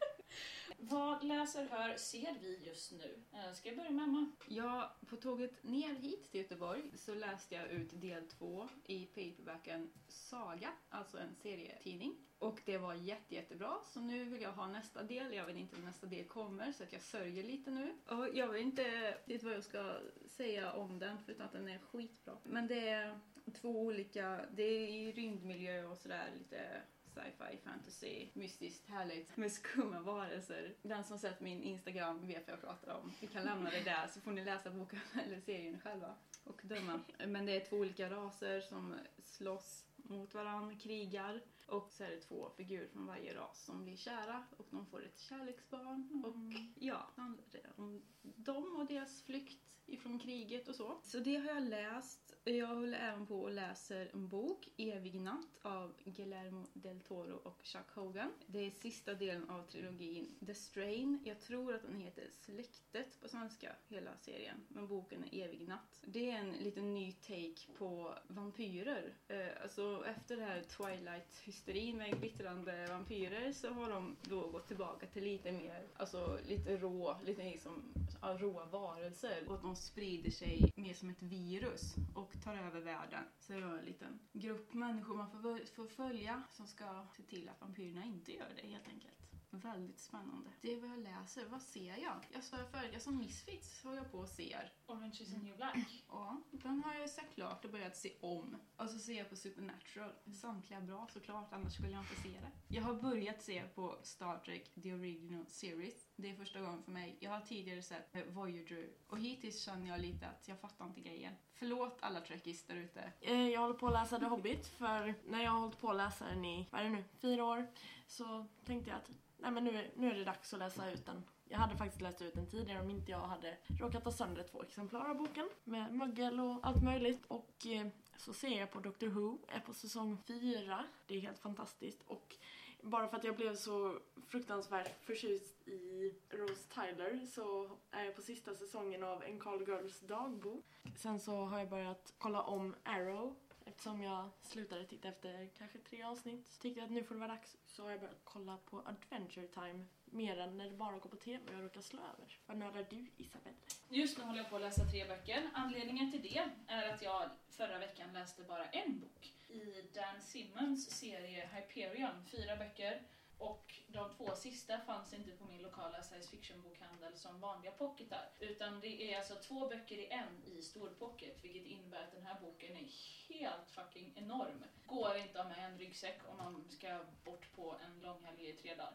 Speaker 1: Vad läser, hör, ser vi just nu? Eh, ska jag börja med Emma?
Speaker 2: Ja, på tåget ner hit till Göteborg så läste jag ut del två i paperbacken Saga, alltså en serietidning. Och det var jätte, jättebra, så nu vill jag ha nästa del. Jag vet inte när nästa del kommer, så att jag sörjer lite nu. Och jag vet inte riktigt vad jag ska säga om den, förutom att den är skitbra. Men det är två olika, det är i rymdmiljö och sådär, lite sci-fi, fantasy, mystiskt, härligt med skumma varelser. Den som sett min Instagram vet vad jag pratar om. Vi kan lämna det där så får ni läsa boken eller serien själva och döma. Men det är två olika raser som slåss mot varandra, krigar. Och så är det två figurer från varje ras som blir kära och de får ett kärleksbarn. Och ja, det handlar om dem och deras flykt ifrån kriget och så. Så det har jag läst. Jag håller även på och läser en bok, Evig natt, av Guillermo del Toro och Chuck Hogan. Det är sista delen av trilogin The Strain. Jag tror att den heter Släktet på svenska, hela serien. Men boken är Evig natt. Det är en liten ny take på vampyrer. Eh, alltså efter det här Twilight-hysterin med glittrande vampyrer så har de då gått tillbaka till lite mer, alltså lite rå, lite liksom, ja, råa varelser. Och att de sprider sig mer som ett virus och tar över världen. Så det var en liten grupp människor man får, får följa som ska se till att vampyrerna inte gör det helt enkelt. Väldigt spännande. Det är vad jag läser. Vad ser jag? Jag sa förut, jag som Misfits håller jag på och ser.
Speaker 1: Orange is the new black.
Speaker 2: Ja, den har jag sett klart och börjat se om. Och så ser jag på Supernatural. Samtliga bra såklart, annars skulle jag inte se det. Jag har börjat se på Star Trek The Original Series. Det är första gången för mig. Jag har tidigare sett eh, Voyager och hittills känner jag lite att jag fattar inte grejen. Förlåt alla trekkies där ute.
Speaker 3: Eh, Jag håller på att läsa The Hobbit för när jag har hållit på att läsa den i, vad är det nu, fyra år så tänkte jag att nej men nu, nu är det dags att läsa ut den. Jag hade faktiskt läst ut den tidigare om inte jag hade råkat ta sönder två exemplar av boken med mögel och allt möjligt. Och eh, så ser jag på Doctor Who, är på säsong fyra. Det är helt fantastiskt. Och bara för att jag blev så fruktansvärt förtjust i Rose Tyler så är jag på sista säsongen av En Call Girls dagbok. Sen så har jag börjat kolla om Arrow eftersom jag slutade titta efter kanske tre avsnitt. Så tyckte jag att nu får det vara dags. Så har jag börjat kolla på Adventure Time mer än när det bara går på TV och jag råkar slå över. Vad nördar du Isabelle?
Speaker 1: Just nu håller jag på att läsa tre böcker. Anledningen till det är att jag förra veckan läste bara en bok i Dan Simmons serie Hyperion, fyra böcker. Och de två sista fanns inte på min lokala science fiction-bokhandel som vanliga pocketar. Utan det är alltså två böcker i en i storpocket, vilket innebär att den här boken är helt fucking enorm. Går inte att ha med en ryggsäck om man ska bort på en långhelg i tre dagar.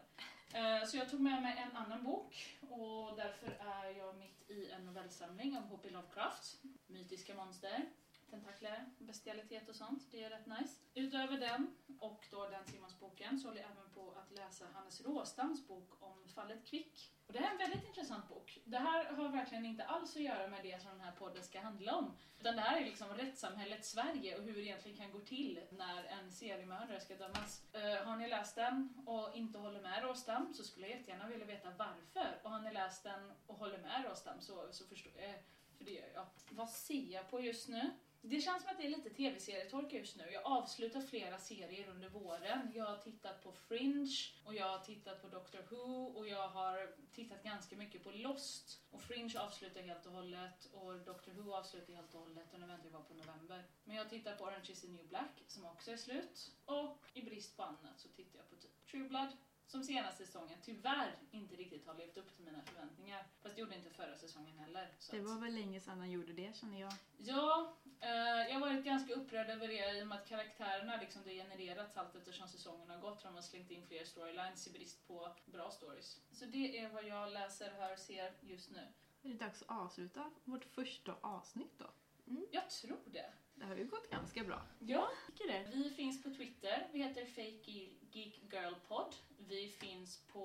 Speaker 1: Eh, så jag tog med mig en annan bok och därför är jag mitt i en novellsamling av H.P. Lovecraft. Mytiska monster, tentakler, bestialitet och sånt. Det är rätt nice. Utöver den och då den Simonsboken så håller jag även på att läsa Hannes Råstams bok om fallet Kvick. Och det här är en väldigt intressant bok. Det här har verkligen inte alls att göra med det som den här podden ska handla om. Utan det här är liksom rättssamhället Sverige och hur det egentligen kan gå till när en seriemördare ska dömas. Uh, har ni läst den och inte håller med Råstam så skulle jag jättegärna vilja veta varför. Och har ni läst den och håller med Råstam så, så förstår jag, för det gör jag. Vad ser jag på just nu? Det känns som att det är lite tv-serietorka just nu. Jag avslutar flera serier under våren. Jag har tittat på Fringe och jag har tittat på Doctor Who och jag har tittat ganska mycket på Lost. Och Fringe avslutar helt och hållet och Doctor Who avslutar helt och hållet och nu väntar jag bara på november. Men jag tittar på Orange is the new black som också är slut. Och i brist på annat så tittar jag på typ True Blood som senaste säsongen tyvärr inte riktigt har levt upp till mina förväntningar. Fast det gjorde inte förra säsongen heller.
Speaker 2: Det
Speaker 1: att-
Speaker 2: var väl länge sedan han gjorde det känner jag.
Speaker 1: Ja, eh, jag har varit ganska upprörd över det i och med att karaktärerna liksom degenererats allt eftersom säsongen har gått. De har slängt in fler storylines i brist på bra stories. Så det är vad jag läser, hör, ser just nu.
Speaker 2: Är det dags att avsluta vårt första avsnitt då?
Speaker 1: Jag tror det.
Speaker 2: Det har ju gått ganska bra.
Speaker 1: Ja,
Speaker 3: Tycker det?
Speaker 1: vi finns på Twitter. Vi heter Fake Geek Girl Pod. Vi finns på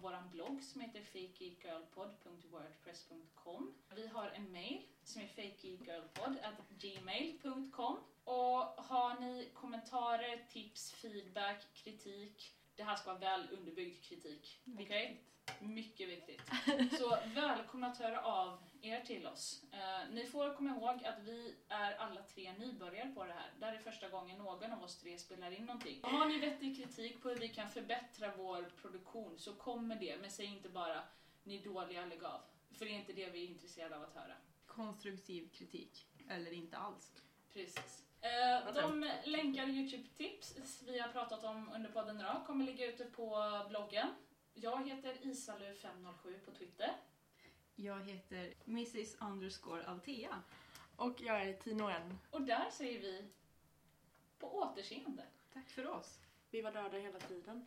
Speaker 1: våran blogg som heter fakegeekgirlpod.wordpress wordpress.com. Vi har en mail som är fakegirlpod.gmail.com och har ni kommentarer, tips, feedback, kritik det här ska vara väl underbyggd kritik. Okej? Mycket viktigt. Så välkomna att höra av er till oss. Eh, ni får komma ihåg att vi är alla tre nybörjare på det här. Det här är första gången någon av oss tre spelar in någonting. Har ni vettig kritik på hur vi kan förbättra vår produktion så kommer det, men säg inte bara ni är dåliga, lägg av. För det är inte det vi är intresserade av att höra.
Speaker 2: Konstruktiv kritik. Eller inte alls.
Speaker 1: Precis. Eh, de länkar Youtube-tips vi har pratat om under podden idag kommer ligga ute på bloggen. Jag heter Isalu507 på Twitter.
Speaker 2: Jag heter Mrs underscore Altea.
Speaker 3: Och jag är Tino N.
Speaker 1: Och där säger vi på återseende.
Speaker 2: Tack för oss.
Speaker 3: Vi var döda hela tiden.